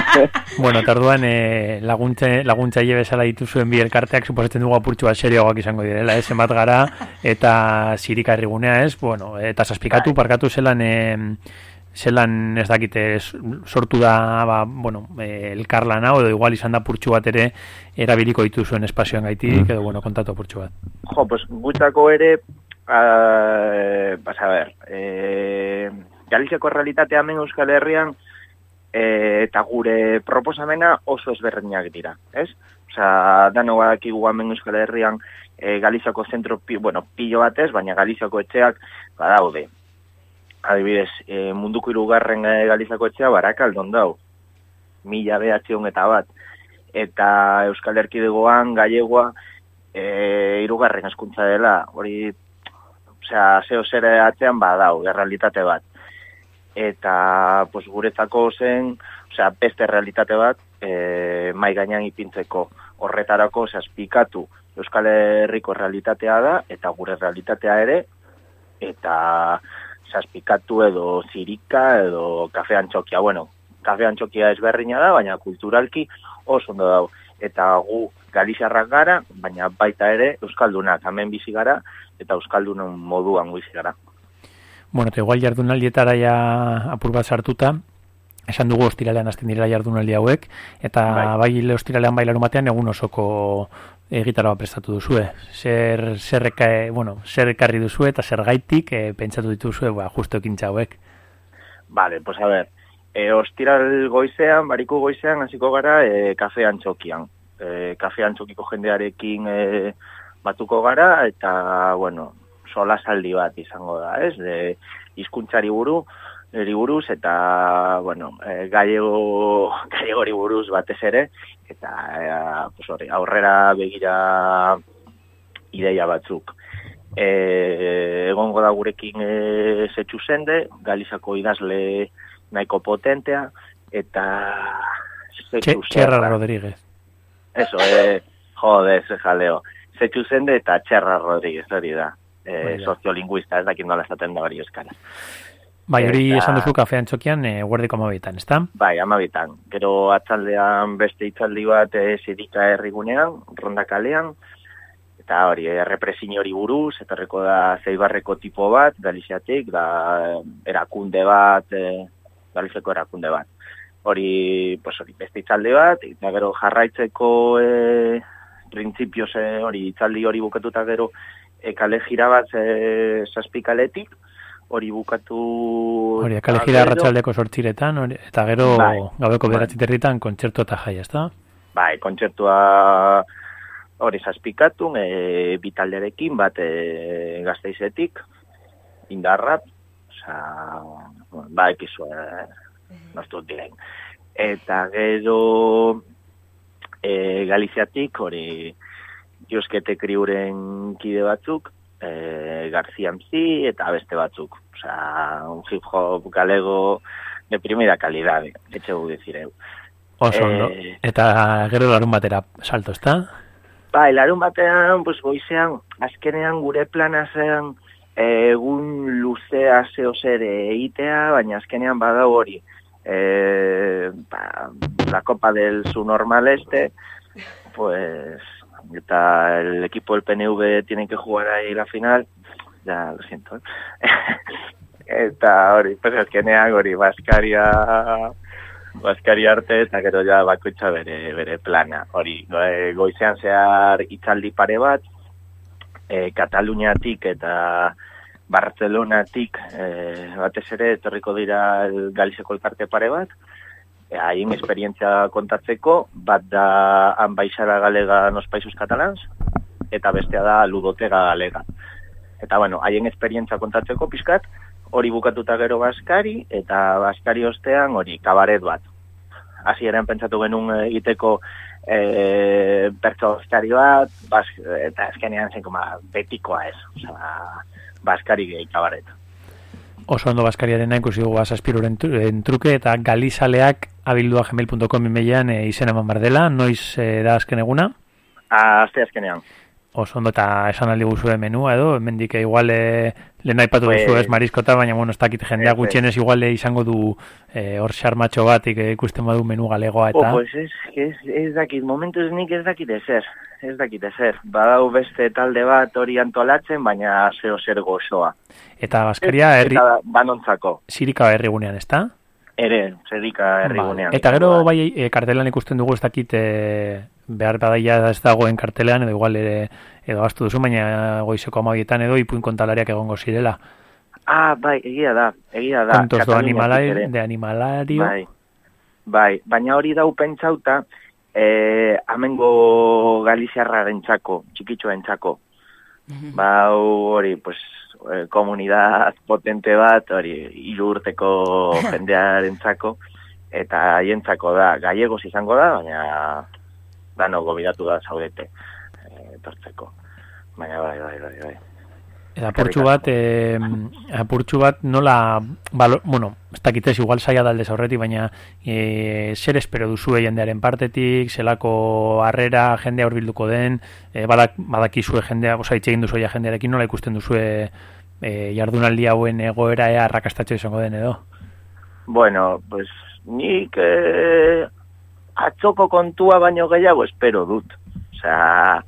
[LAUGHS] Bueno, eta orduan eh, laguntze, laguntzaile bezala dituzuen bi elkarteak suposatzen dugu apurtxu bat serioagoak izango direla, ez, zenbat gara, eta zirika errigunea, ez, bueno, eta saspikatu, parkatu zelan, eh, zelan ez dakite s- sortu da, ba, bueno, eh, elkarlana, edo igual izan da purtsu bat ere erabiliko dituzuen espazioan gaitik, edo, bueno, kontatu purtsu bat. Jo, pues gutako ere, uh, pues a ver, eh, Galiziako realitatea hemen Euskal Herrian, eh, eta gure proposamena oso ezberdinak dira, ez? Osea, dano badakigu hemen Euskal Herrian eh, Galiziako zentro, pi, bueno, pilo batez, baina Galiziako etxeak badaude. Adibidez, eh, munduko irugarren eh, Galiziako etxea barakaldon dau, mila behatzion eta bat. Eta Euskal Erkidegoan, gallegoa, e, irugarren eskuntza dela, hori, osea, zeo zer atzean badau, errealitate bat. Eta, pues, guretzako zen, osea, beste realitate bat, e, mai gainean ipintzeko horretarako, osea, espikatu Euskal Herriko realitatea da, eta gure realitatea ere, eta saspikatu edo zirika edo kafe antxokia. Bueno, kafe antxokia ezberdina da, baina kulturalki oso ondo dau. Eta gu Galiziarrak gara, baina baita ere Euskaldunak hemen bizi gara, eta Euskaldunen moduan bizi gara. Bueno, eta igual jardunaldietara ja apur bat sartuta, esan dugu ostiralean hasten direla jardunaldi hauek, eta bai, bai ostiralean bai larun batean egun osoko egitara prestatu duzue. Zer, zer, eka, bueno, zer ekarri duzue eta zer gaitik e, pentsatu dituzue ba, justo ekintza hauek. Vale, pues a ver, e, ostiral goizean, bariku goizean, hasiko gara e, kafe antxokian. E, kafe antxokiko jendearekin e, batuko gara, eta, bueno, sola saldi bat izango da, ez? De, hizkuntzari buru, buruz, eta, bueno, e, gallego, [LAUGHS] gallegori buruz batez ere, eta, e, pues hori, aurrera begira ideia batzuk. E, egongo da gurekin e, zetxu zende, Galizako idazle nahiko potentea, eta Txerra. Rodríguez. Eso, eh, jode, ze jaleo. Zetxu zende eta Txerra Rodríguez, hori da. Hori Eh, da. soziolingüista, ez dakit nola esaten da hori euskara. Bai, hori Eta- esan duzu kafean txokian e, guardiko amabietan, ezta? Bai, amabitan. Gero atzaldean beste hitzaldi bat e, zidika herrigunean, ronda kalean, eta hori, errepresin hori buruz, etorreko da zeibarreko tipo bat, Galiziatik, da erakunde bat, e, Galiziako erakunde bat. Hori, pues hori, beste itzalde bat, eta gero jarraitzeko e, printzipioz e, hori, itzaldi hori bukatuta gero, e, kale jira bat e, zazpikaletik, hori bukatu... Hori, kale jira arratsaleko sortziretan, hori, eta gero Bai. gabeko Bai. beratziterritan kontzertu eta jai, ezta? Bai, kontzertua hori zazpikatu, e, bitalderekin, bat e, gazteizetik, indarrat, oza, ba, ekizu, e, nostut diren. Eta gero e, Galiziatik, hori Joskete kriuren kide batzuk, e, García eta beste batzuk. Osa, un hip hop galego de primera calidad, etxe gu dizireu. Oso ondo. Eh, Eta gero larun batera salto, ezta? Bai, larun batean, pues, goizean, azkenean gure plana zen eh, egun luzea zeo zer egitea, baina azkenean badau hori. Eh, ba, la Copa del Su Normal Este, pues, eta el equipo del PNV tiene que jugar ahí la final, ya lo siento. [LAUGHS] eta hori, pues azkenean hori, Baskaria Baskari arte eta gero ja bakoitza bere, bere plana. Hori, go- goizean zehar itzaldi pare bat, e, Kataluniatik eta Barcelonatik e, batez ere etorriko dira Galizeko elkarte pare bat, e, haien esperientzia kontatzeko, bat da Anbaixara Galega nos Països Catalans, eta bestea da Ludotega Galega. Eta bueno, haien esperientzia kontatzeko pizkat, hori bukatuta gero Baskari, eta Baskari ostean hori kabaret bat. Hasi eren pentsatu genuen eh, egiteko e, pertso Baskari bat, bas, eta azkenean zen koma betikoa ez. Osa, Baskari gehi kabaret. Oso ondo Baskariaren ikusi dugu azazpiruren truke eta galizaleak abildua gmail.com emailean e, izena eman behar dela, noiz e, da azken eguna? Aste azkenean. Oso ondo eta esan aldi guzue menua edo, hemendik igual e, lehen aipatu Pues- duzu ez mariskota, baina bueno, ez dakit jendea Ez, ez. gutxienez igual e, izango du e, hor xarmatxo bat ik, ikusten badu menu galegoa Oh, eta... pues ez, ez, ez dakit, momentuz nik ez dakit ezer, ez dakit ezer. Badau beste talde bat hori antolatzen, baina zeo zer gozoa. Eta Baskaria herri, Eta banontzako, sirika herrigunean, ezta? Ere, zerika herrigunean. Vale. Eta gero bai e, kartelan ikusten dugu ez dakit e, behar badaia ez dagoen kartelean edo igual ere edo astu duzu, baina goizeko amabietan edo ipuin kontalariak egongo zirela. Ah, bai, egia da, egia da. Kontos do ere. de animalario. Bai, bai, baina hori dau pentsauta, eh, amengo Galiziarraren txako, txikitxoen txako. Bau hori, pues, eh, komunidad potente bat, hori, hiru urteko [LAUGHS] jendearen txako, eta haientzako da, gallegos izango da, baina dano gobidatu da zaudete, eh, etortzeko. Baina bai, bai, bai, bai. Apurtxu bat, e, apurtxu bat nola, balo, bueno, ez dakitez igual saia dalde aurretik, baina e, zer espero duzu jendearen partetik, zelako harrera jendea hurbilduko den, e, badak, badakizue jendea, oza, itxegin duzu ja jendearekin nola ikusten duzue e, jardunaldi hauen egoera ea arrakastatxo izango den edo. Bueno, pues nik eh, atzoko kontua baino gehiago espero dut. Osea,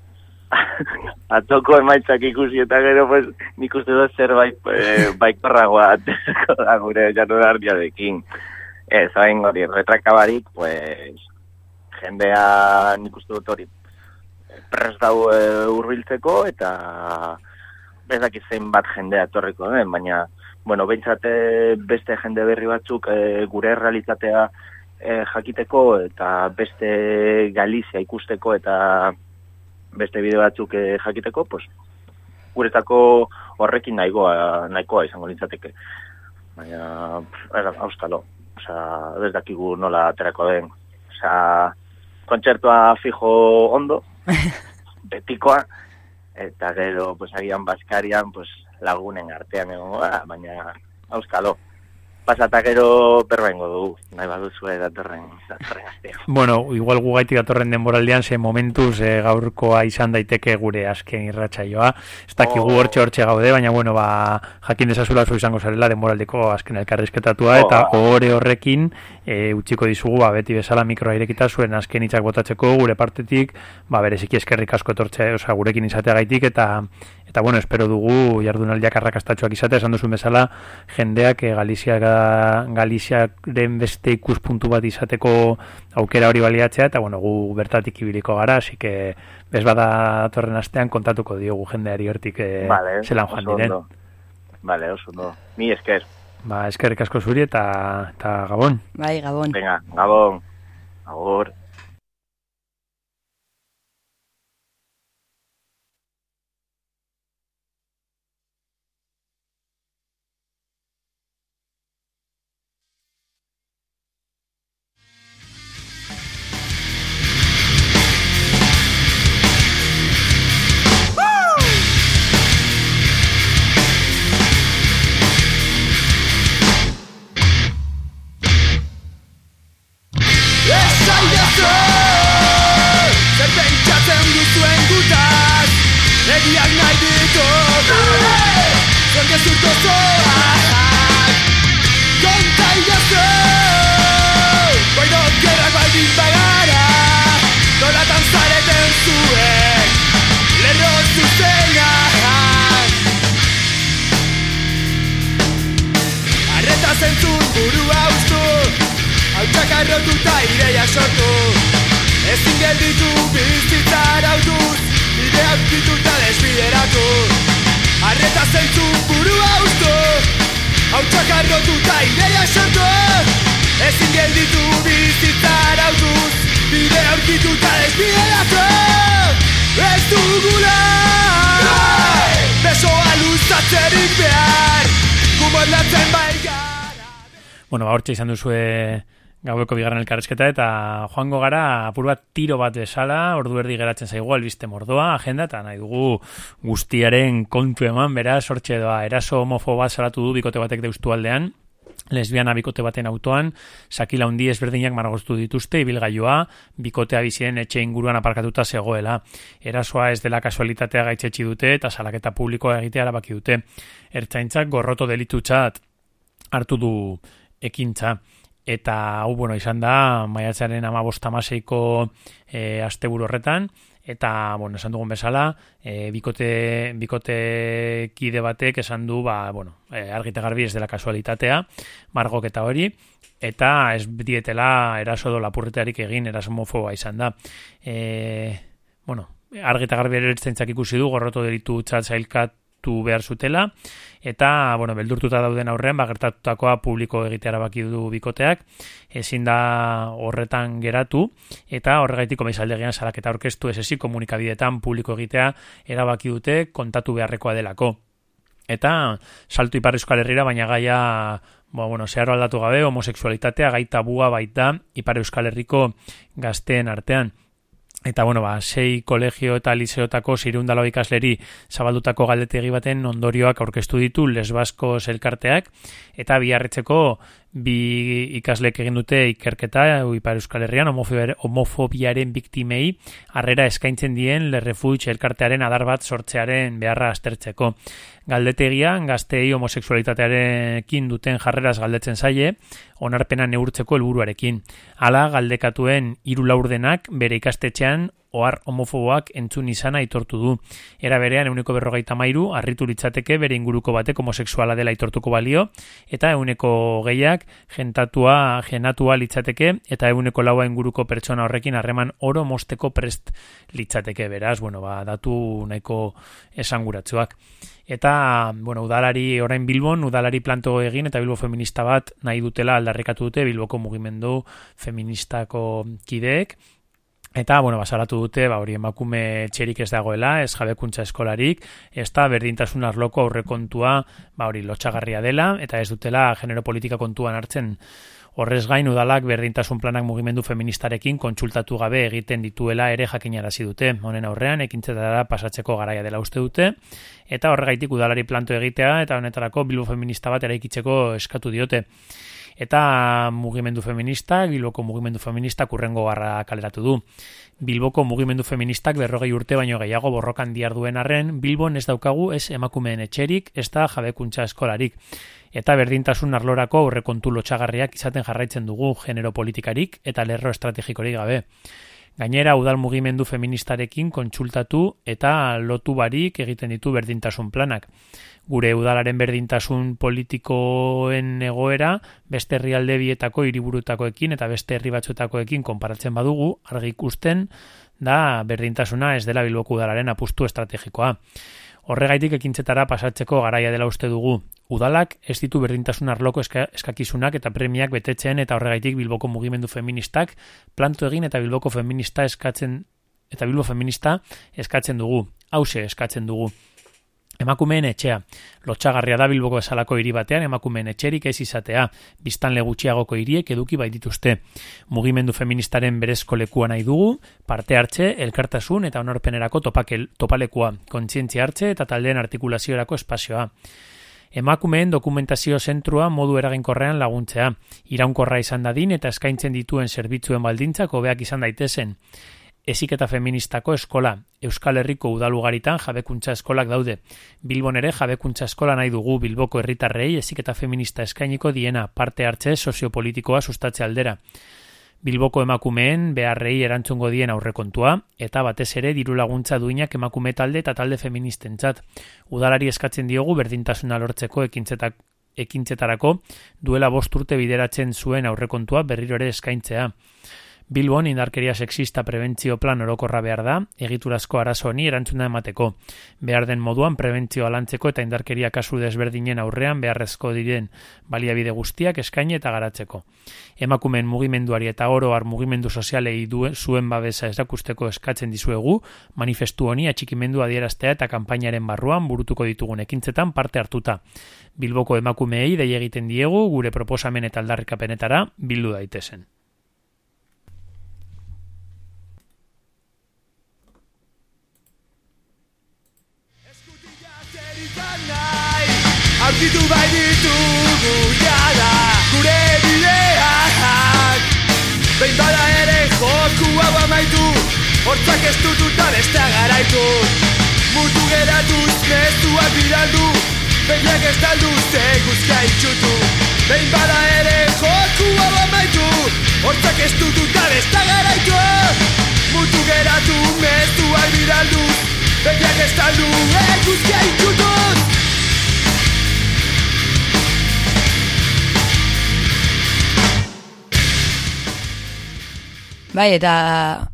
[LAUGHS] atzoko emaitzak ikusi eta gero pues nik uste dut zerbait eh, [LAUGHS] baikorragoa da gure janurardiarekin. Ez, hain hori, retrakabarik, pues jendea nik uste dut hori prest dau eh, hurbiltzeko eta ez dakit zein bat jendea etorriko den, baina bueno, behintzat eh, beste jende berri batzuk eh, gure realitatea eh, jakiteko eta beste Galizia ikusteko eta beste bide batzuk eh, jakiteko, pues, guretako horrekin nahikoa, nahikoa izango litzateke. Baina, ez, auskalo. Osa, ez dakigu nola aterako den. Osa, kontzertua fijo ondo, [LAUGHS] betikoa, eta gero, pues, agian Baskarian, pues, lagunen artean egongo da, baina, auskalo. Pasata gero berbaingo dugu, nahi baduzu datorren, datorren astea. [LAUGHS] Bueno, igual gu gaiti datorren denboraldian, ze momentuz e, gaurkoa izan daiteke gure azken irratsaioa. Ez dakigu Oh. hortxe hortxe gaude, baina bueno, ba, jakin dezazula zu izango zarela denboraldiko azken elkarrizketatua, Oh. eta ohore horrekin e, utziko dizugu, ba, beti bezala mikroa irekita zuen azken hitzak botatzeko gure partetik, ba, bereziki eskerrik asko etortze, osea, gurekin izateagaitik, eta Eta bueno, espero dugu jardunaldiak arrakastatxoak izatea, esan duzun bezala, jendeak e, Galizia, Galiziaren beste ikuspuntu bat izateko aukera hori baliatzea, eta bueno, gu bertatik ibiliko gara, así que bez bada torren astean kontatuko diogu jendeari hortik e, Vale, zelan joan diren. Vale, oso ondo. Mi esker. Ba, eskerrik asko zuri eta, eta gabon. Bai, Gabon. Venga, Gabon. Agur. Ditut Zuen gezurto zoak Konta idazu Baino gerrak baldin bagara Nolatan zareten zuek Lerro zuzenak Arreta zentzun burua ustu Hautsak arrotuta ideia sortu. Ezin gelditu bizitza arautuz Bide aurkituta desbideratu. Arreta zentzun burua ustu Hautsak arrotuta ideia sortu Ezin gelditu bizitza arautuz Bide aurkituta desbideratu. Ez dugula Besoa luzatzerik behar Gumorlatzen bai gara Bueno, ba, hortxe izan duzue gaueko bigarren elkarrezketa eta joango gara apur bat tiro bat bezala, ordu erdi geratzen zaigu albiste mordoa, agenda, eta nahi dugu guztiaren kontu eman, beraz, hortxe doa, eraso homofoba salatu du bikote batek deustu aldean, lesbiana bikote baten autoan, sakila hundi ezberdinak margoztu dituzte, ibilgailua, bikotea bizien etxe inguruan aparkatuta zegoela. Erasoa ez dela kasualitatea gaitzetsi dute eta salaketa publikoa egitea erabaki dute. Ertzaintzak gorroto delitutzat hartu du ekintza. Eta, hau, bueno, izan da, maiatzaren amabosta maseiko e, asteburu horretan, eta, bueno, esan dugun bezala, e, bikote, bikote kide batek esan du, ba, bueno, e, argite garbi ez dela kasualitatea, margok eta hori, eta ez dietela eraso do lapurretearik egin, erasomofoba izan da. E, bueno, argita garbi erertzentzak ikusi du, gorroto delitu txatzailkat tu behar zutela. Eta bueno, beldurtuta dauden aurrean ba, gertatutakoa publiko egitea erabaki du bikoteak. Ezin da horretan geratu. Eta horregaitik komisaldegian salaketa aurkeztu ez ezi komunikabidetan publiko egitea erabaki dute kontatu beharrekoa delako. Eta ipar euskal herrira baina gaia Ba, bueno, zeharo aldatu gabe, homosexualitatea gai tabua baita Ipar Euskal Herriko gazteen artean. Eta, bueno, ba, sei kolegio eta liseotako zirundalo ikasleri zabaldutako galdetegi baten ondorioak aurkeztu ditu lesbasko elkarteak. Eta biharretzeko bi ikaslek egin dute ikerketa Ipar Euskal Herrian homofobiare- homofobiaren biktimei harrera eskaintzen dien lerrefuitz elkartearen adar bat sortzearen beharra aztertzeko. Galdetegia gaztei homoseksualitatearekin duten jarreraz galdetzen zaie, onarpena neurtzeko helburuarekin. Hala galdekatuen hiru laurdenak bere ikastetxean ohar homofoboak entzun izana aitortu du. Era berean euneko berrogeita mairu, arritu litzateke bere inguruko batek homosexuala dela aitortuko balio, eta euneko gehiak jentatua, genatua litzateke, eta euneko laua inguruko pertsona horrekin harreman oro mosteko prest litzateke, beraz, bueno, ba, datu nahiko esanguratsuak. Eta, bueno, udalari orain Bilbon, udalari planto egin eta Bilbo feminista bat nahi dutela aldarrikatu dute Bilboko mugimendu feministako kideek. Eta, bueno, basalatu dute, ba, hori emakume txerik ez dagoela, ez jabekuntza eskolarik, ez da berdintasun arloko aurrekontua, ba, hori lotxagarria dela, eta ez dutela genero politika kontuan hartzen. Horrez gain udalak berdintasun planak mugimendu feministarekin kontsultatu gabe egiten dituela ere jakinarazi dute. Honen aurrean ekintzetara pasatzeko garaia dela uste dute. Eta horregaitik udalari planto egitea eta honetarako bilbo feminista bat eraikitzeko eskatu diote eta mugimendu feminista, Bilboko mugimendu feminista kurrengo garra kaleratu du. Bilboko mugimendu feministak berrogei urte baino gehiago borrokan diar duen arren, Bilbon ez daukagu ez emakumeen etxerik, ez da jabekuntza eskolarik. Eta berdintasun arlorako aurrekontu lotxagarriak izaten jarraitzen dugu genero politikarik eta lerro estrategikorik gabe. Gainera, udal mugimendu feministarekin kontsultatu eta lotu barik egiten ditu berdintasun planak gure udalaren berdintasun politikoen egoera beste herrialde bietako hiriburutakoekin eta beste herri batzuetakoekin konparatzen badugu argi ikusten da berdintasuna ez dela Bilboko udalaren apustu estrategikoa. Horregaitik ekintzetara pasatzeko garaia dela uste dugu. Udalak ez ditu berdintasun arloko eska, eskakizunak eta premiak betetzen eta horregaitik Bilboko mugimendu feministak planto egin eta Bilboko feminista eskatzen eta Bilbo feminista eskatzen dugu. Hause eskatzen dugu. Emakumeen etxea. Lotxagarria da bilboko esalako hiri batean emakumeen etxerik ez izatea. Biztan legutxiagoko hiriek eduki bai dituzte. Mugimendu feministaren berezko lekua nahi dugu, parte hartze, elkartasun eta onorpenerako topakel, topalekua, kontzientzia hartze eta taldeen artikulaziorako espazioa. Emakumeen dokumentazio zentrua modu eraginkorrean laguntzea. Iraunkorra izan dadin eta eskaintzen dituen zerbitzuen baldintzak hobeak izan daitezen. Eziketa feministako eskola, Euskal Herriko udalugaritan jabekuntza eskolak daude. Bilbon ere jabekuntza eskola nahi dugu Bilboko herritarrei eziketa feminista eskainiko diena parte hartze soziopolitikoa sustatze aldera. Bilboko emakumeen beharrei erantzungo dien aurrekontua eta batez ere diru laguntza duinak emakume talde eta talde feministentzat. Udalari eskatzen diogu berdintasuna lortzeko ekintzetak ekintzetarako duela bost urte bideratzen zuen aurrekontua berriro ere eskaintzea. Bilbon indarkeria sexista prebentzio plan orokorra behar da, egiturazko arazo honi erantzuna emateko. Behar den moduan prebentzio alantzeko eta indarkeria kasu desberdinen aurrean beharrezko diren baliabide guztiak eskaini eta garatzeko. Emakumeen mugimenduari eta oro har mugimendu sozialei duen zuen babesa esakusteko eskatzen dizuegu, manifestu honi atxikimendu adieraztea eta kanpainaren barruan burutuko ditugun ekintzetan parte hartuta. Bilboko emakumeei dei egiten diegu gure proposamen eta aldarrikapenetara bildu daitezen. Hortzak ez dututa bestea garaitu. Mutu geratuz mezuak bidaldu. Behiak ez daldu ze guzkia itxutu. Behin bada ere joku hau amaitu Hortzak ez dututa bestea garaitu. Mutu geratu mezuak bidaldu. Behiak ez daldu ze guzkia itxutu. Bai, eta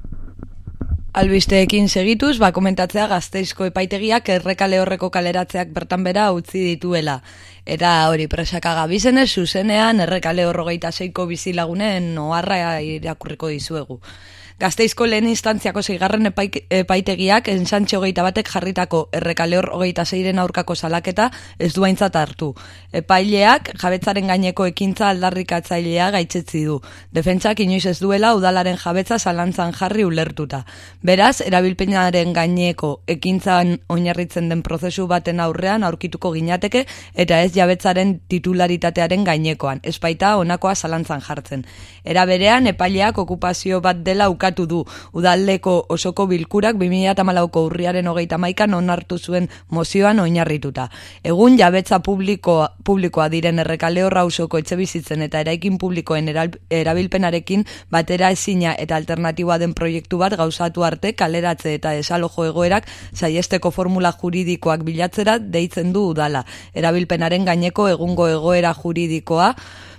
albisteekin segituz, ba, komentatzea gazteizko epaitegiak errekale horreko kaleratzeak bertan bera utzi dituela. Eta hori presaka gabizenez, zuzenean errekale horrogeita zeiko bizilagunen oharra irakurriko dizuegu. Gazteizko lehen instantziako zeigarren epaitegiak ensantxe hogeita batek jarritako errekaleor hogeita zeiren aurkako salaketa ez duaintzat hartu. Epaileak jabetzaren gaineko ekintza aldarrikatzailea gaitzetzi du. Defentsak inoiz ez duela udalaren jabetza zalantzan jarri ulertuta. Beraz, erabilpenaren gaineko ekintzan oinarritzen den prozesu baten aurrean aurkituko ginateke eta ez jabetzaren titularitatearen gainekoan. Espaita honakoa zalantzan jartzen. Era berean, epaileak okupazio bat dela uka ukatu du. Udaldeko osoko bilkurak 2008ko urriaren hogeita maikan onartu zuen mozioan oinarrituta. Egun jabetza publiko, publikoa diren errekale horra usoko etxe bizitzen eta eraikin publikoen erabilpenarekin batera ezina eta alternatiboa den proiektu bat gauzatu arte kaleratze eta desalojo egoerak saiesteko formula juridikoak bilatzera deitzen du udala. Erabilpenaren gaineko egungo egoera juridikoa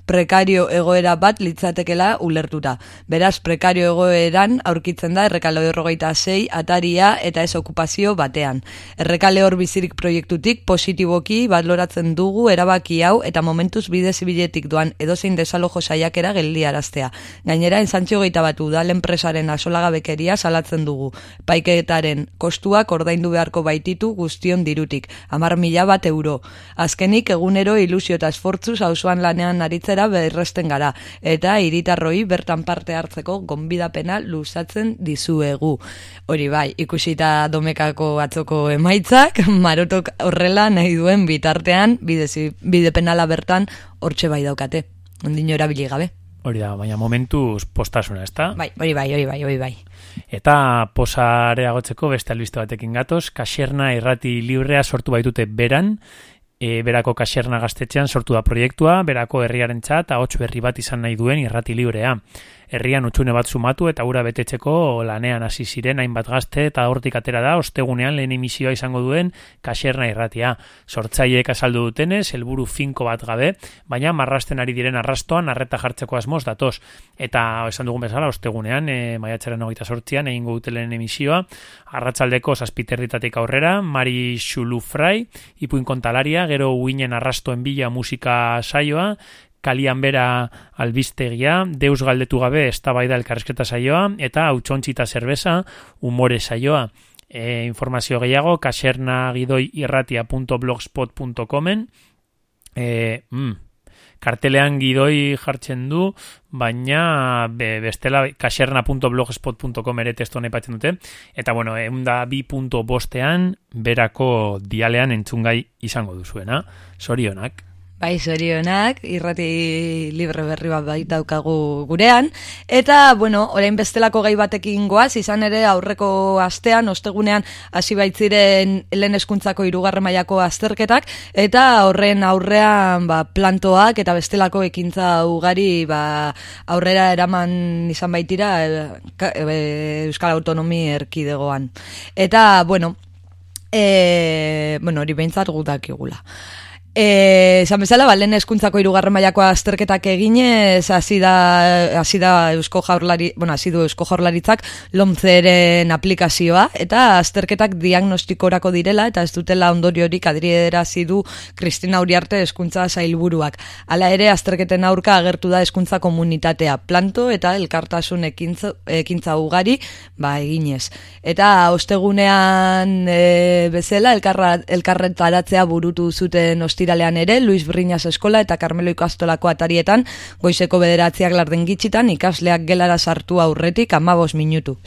prekario egoera bat litzatekela ulertuta. Beraz, prekario egoeran aurkitzen da errekale horrogeita sei ataria eta ez okupazio batean. Errekale hor bizirik proiektutik positiboki bat loratzen dugu erabaki hau eta momentuz bide zibiletik doan edozein desalojo saiakera geldiaraztea. Gainera, enzantxio geita batu da enpresaren asolagabekeria salatzen dugu. Paiketaren kostuak ordaindu beharko baititu guztion dirutik. Amar mila bat euro. Azkenik, egunero ilusio eta esfortzuz hausuan lanean aritzera gara berresten gara. Eta hiritarroi bertan parte hartzeko gonbidapena luzatzen dizuegu. Hori bai, ikusita domekako atzoko emaitzak, marotok horrela nahi duen bitartean, bide, bide penala bertan hortxe bai daukate. Ondino erabili gabe. Hori da, baina momentuz postasuna, ezta? Bai, hori bai, hori bai, hori bai. Eta posare agotzeko beste albiste batekin gatoz, kaserna irrati librea sortu baitute beran, e, berako kaserna gaztetxean sortu da proiektua, berako herriaren txat, hotx berri bat izan nahi duen irrati librea herrian utxune bat sumatu eta ura betetzeko lanean hasi ziren hainbat gazte eta hortik atera da ostegunean lehen emisioa izango duen kaserna irratia. Sortzaiek azaldu dutenez, helburu finko bat gabe, baina marrasten ari diren arrastoan arreta jartzeko asmoz datoz. Eta esan dugun bezala, ostegunean, e, maiatxaren hogeita sortzian, egin dute lehen emisioa, arratzaldeko zazpiterritatik aurrera, Mari Xulufrai, ipuin kontalaria, gero uinen arrastoen bila musika saioa, kalian bera albistegia, deus galdetu gabe eztabaida elkarrezketa saioa, eta hautsontxita zerbeza umore saioa. E, informazio gehiago, kaserna gidoi irratia.blogspot.comen e, mm, kartelean gidoi jartzen du, baina be, bestela kaserna.blogspot.com ere testo nepatzen dute, eta bueno, egun da bi punto bostean berako dialean entzungai izango duzuena. Sorionak. Bai, zorionak, irrati libre berri bat baita daukagu gurean. Eta, bueno, orain bestelako gai batekin goaz, izan ere aurreko astean, ostegunean, hasi baitziren lehen eskuntzako irugarre mailako azterketak, eta horren aurrean ba, plantoak eta bestelako ekintza ugari ba, aurrera eraman izan baitira e, e, Euskal Autonomi erkidegoan. Eta, bueno, e, bueno, hori behintzat gutak igula. Eh, esan bezala, balen eskuntzako irugarren mailako azterketak eginez, hasi da, Eusko Jaurlari, bueno, hasi du Eusko Jaurlaritzak lomzeren aplikazioa, eta azterketak diagnostikorako direla, eta ez dutela ondoriorik adriedera du Kristina Uriarte eskuntza zailburuak. Hala ere, azterketen aurka agertu da eskuntza komunitatea, planto eta elkartasun ekintza, ugari, ba, eginez. Eta ostegunean e, bezala, elkarra, elkarretaratzea burutu zuten ostiralean ere, Luis Briñas Eskola eta Carmelo Ikastolako atarietan, goizeko bederatziak larden gitxitan, ikasleak gelara sartu aurretik amabos minutu.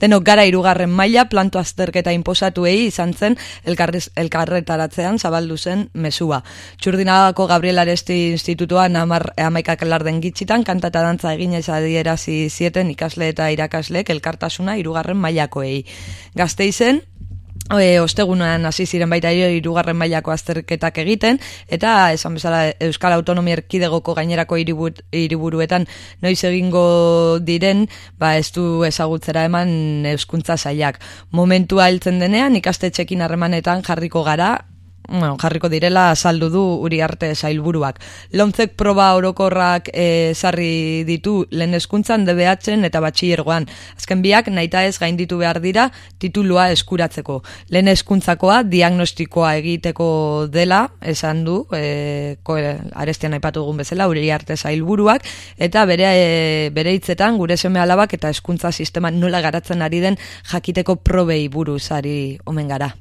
Denok gara irugarren maila planto azterketa inposatu egi izan zen elkarrez, elkarretaratzean zabaldu zen mesua. Txurdinagako Gabriel Aresti Institutuan amaikak larden gitxitan, kanta eta dantza egin ez adierazi zieten ikasle eta irakasleek elkartasuna irugarren mailakoei. Gazte izen, E, ostegunan hasi ziren baita hirugarren mailako azterketak egiten eta esan bezala Euskal Autonomia Erkidegoko gainerako hiriburuetan noiz egingo diren ba ez du ezagutzera eman euskuntza sailak. Momentua heltzen denean ikastetxekin harremanetan jarriko gara bueno, jarriko direla saldu du uri arte zailburuak. Lontzek proba orokorrak e, sarri ditu lehen eskuntzan DBH-en eta batxillergoan. Azken biak naita ez gainditu behar dira titulua eskuratzeko. Lehen eskuntzakoa diagnostikoa egiteko dela, esan du, e, ko, arestian aipatu dugun bezala, uri arte zailburuak, eta bere, e, bere hitzetan gure seme alabak eta eskuntza sistema nola garatzen ari den jakiteko probei buruz ari omen gara.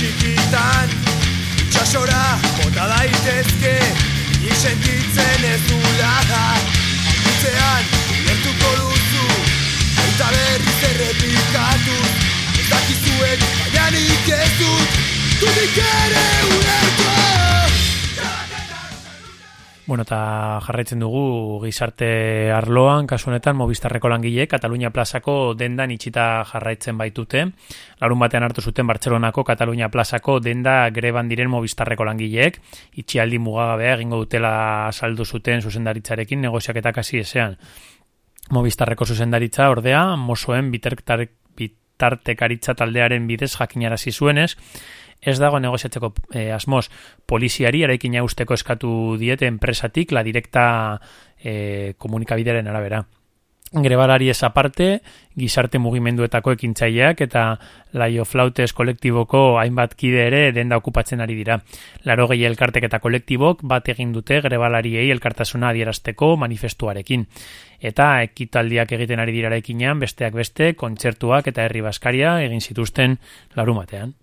Txikitan Itxasora bota daitezke Isentitzen ez du laga Akutzean lertuko duzu Eta berri zerrepikatu Ez dakizuek baina nik ez dut Tudik ere Bueno, eta jarraitzen dugu gizarte arloan, kasu honetan Movistarreko langile Katalunia plazako dendan itxita jarraitzen baitute. Larun batean hartu zuten Bartzelonako Katalunia plazako denda greban diren Movistarreko langileek. Itxialdi mugagabea egingo dutela saldu zuten zuzendaritzarekin negoziaketak hasi ezean. Movistarreko zuzendaritza ordea, mosoen bitartekaritza taldearen bidez jakinarazi zuenez, ez dago negoziatzeko e, asmoz poliziari eraikina usteko eskatu diete enpresatik la direkta e, komunikabideren arabera. grebalari ez aparte, gizarte mugimenduetako ekintzaileak eta Laio Flautes kolektiboko hainbat kide ere denda okupatzen ari dira. Laro gehi elkartek eta kolektibok bat egin dute grebalariei elkartasuna adierazteko manifestuarekin. Eta ekitaldiak egiten ari dirarekinean besteak beste, kontzertuak eta herri baskaria egin zituzten larumatean.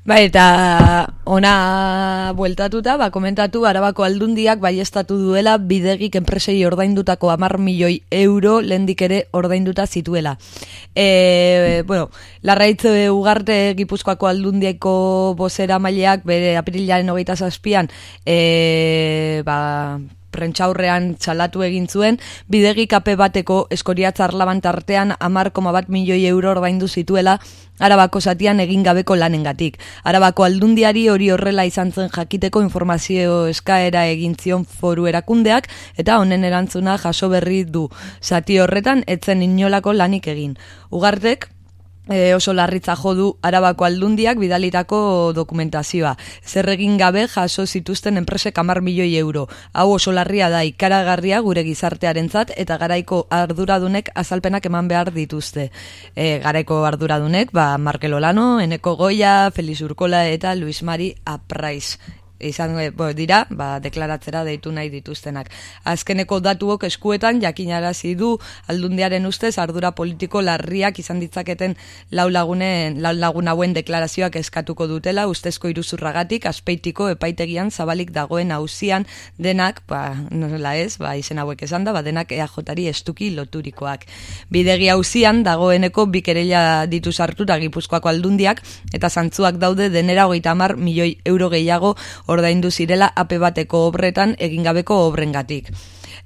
Ba, eta ona bueltatuta, ba, komentatu arabako aldundiak baiestatu duela bidegik enpresei ordaindutako amar milioi euro lendik ere ordainduta zituela. E, bueno, larraitze ugarte gipuzkoako aldundieko bozera maileak bere aprilaren hogeita zazpian e, ba, prentxaurrean txalatu egin zuen, bidegi kape bateko eskoriatzar labantartean amar koma bat milioi euro ordaindu zituela Arabako zatian egin gabeko lanengatik. Arabako aldundiari hori horrela izan zen jakiteko informazio eskaera egin zion foru erakundeak eta honen erantzuna jaso berri du. Zati horretan etzen inolako lanik egin. Ugartek, e, oso larritza jodu arabako aldundiak bidalitako dokumentazioa. Zer egin gabe jaso zituzten enpresek amar milioi euro. Hau oso larria da ikaragarria gure gizartearentzat eta garaiko arduradunek azalpenak eman behar dituzte. E, garaiko arduradunek, ba, Markel Olano, Eneko Goya, Feliz Urkola eta Luis Mari Apraiz izan bo, dira, ba, deklaratzera deitu nahi dituztenak. Azkeneko datuok eskuetan jakinarazi du aldundiaren ustez ardura politiko larriak izan ditzaketen lau lagunen lau lagun hauen deklarazioak eskatuko dutela ustezko iruzurragatik aspeitiko epaitegian zabalik dagoen auzian denak, ba, nola ez, ba, izen hauek esan da, ba, denak EAJari estuki loturikoak. Bidegi auzian dagoeneko bikerela ditu sartura gipuzkoako aldundiak eta zantzuak daude denera hogeita mar milioi euro gehiago ordaindu zirela ape bateko obretan egingabeko obrengatik.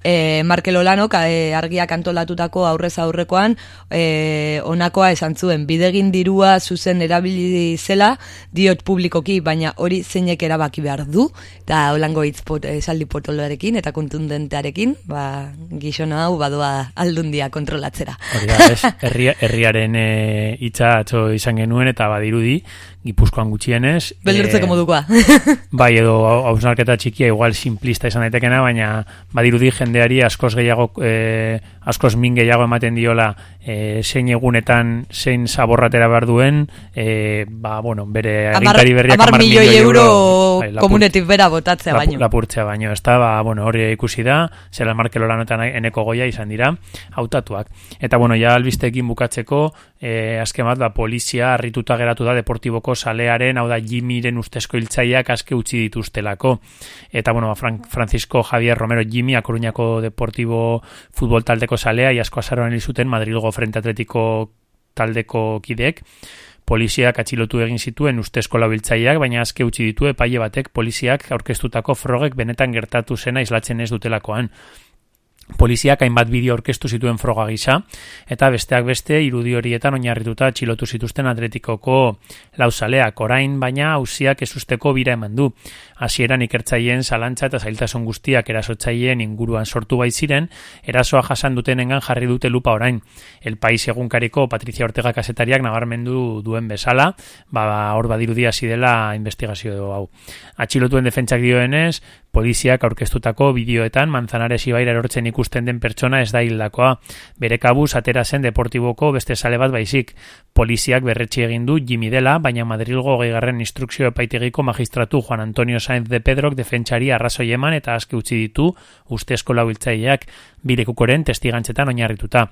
E, Markel Olano e, argiak antolatutako aurrez aurrekoan e, onakoa esan zuen bidegin dirua zuzen erabili zela diot publikoki baina hori zeinek erabaki behar du eta holango hitz pot, esaldi potoloarekin eta kontundentearekin ba, gizona hau badoa aldundia kontrolatzera. Hori da, ez, [LAUGHS] herriaren e, atzo izan genuen eta badirudi Gipuzkoan gutxienez. Beldurtzeko e, modukoa. [LAUGHS] bai, edo hausnarketa txikia igual simplista izan daitekena, baina badirudi jendeari askoz gehiago, e, askoz min gehiago ematen diola e, zein egunetan, zein zaborratera behar duen, e, ba, bueno, bere agintari berriak amar, amar milioi euro, bai, komunetik bera botatzea baino. Lapurtzea baino, ez da, ba, bueno, hori ikusi da, zela marke loranotan eneko goia izan dira, hautatuak. Eta, bueno, ja albistekin bukatzeko, e, azken bat, ba, polizia harrituta geratu da deportiboko salearen, hau da Jimmyren ustezko hiltzaileak aske utzi dituztelako. Eta, bueno, ba, Fran Francisco Javier Romero Jimmy, akoruñako deportibo futbol taldeko salea, iasko azaroan zuten Madrilgo Frente Atletiko taldeko kidek, poliziak atxilotu egin zituen ustezko labiltzaileak, baina aske utzi ditu epaile batek poliziak aurkeztutako frogek benetan gertatu zena islatzen ez dutelakoan. Poliziak hainbat bideo orkestu zituen froga gisa, eta besteak beste irudi horietan oinarrituta txilotu zituzten atletikoko lauzaleak orain, baina hausiak ezusteko bira eman du. Hasieran ikertzaileen zalantza eta zailtasun guztiak erasotzaileen inguruan sortu bai ziren, erasoa jasan dutenengan jarri dute lupa orain. El Pais egunkariko Patricia Ortega kasetariak nabarmendu duen bezala, ba, hor badirudia zidela investigazio hau. Atxilotuen defentsak dioenez, poliziak aurkeztutako bideoetan Manzanares ibaira erortzen ikusten den pertsona ez da hildakoa. Bere kabuz atera zen deportiboko beste sale bat baizik. Poliziak berretxe egin du Jimmy dela, baina Madrilgo gehigarren instrukzio epaitegiko magistratu Juan Antonio Sainz de Pedrok defentsari arrazoi eman eta aske utzi ditu ustezko lauiltzaileak birekukoren testigantzetan oinarrituta.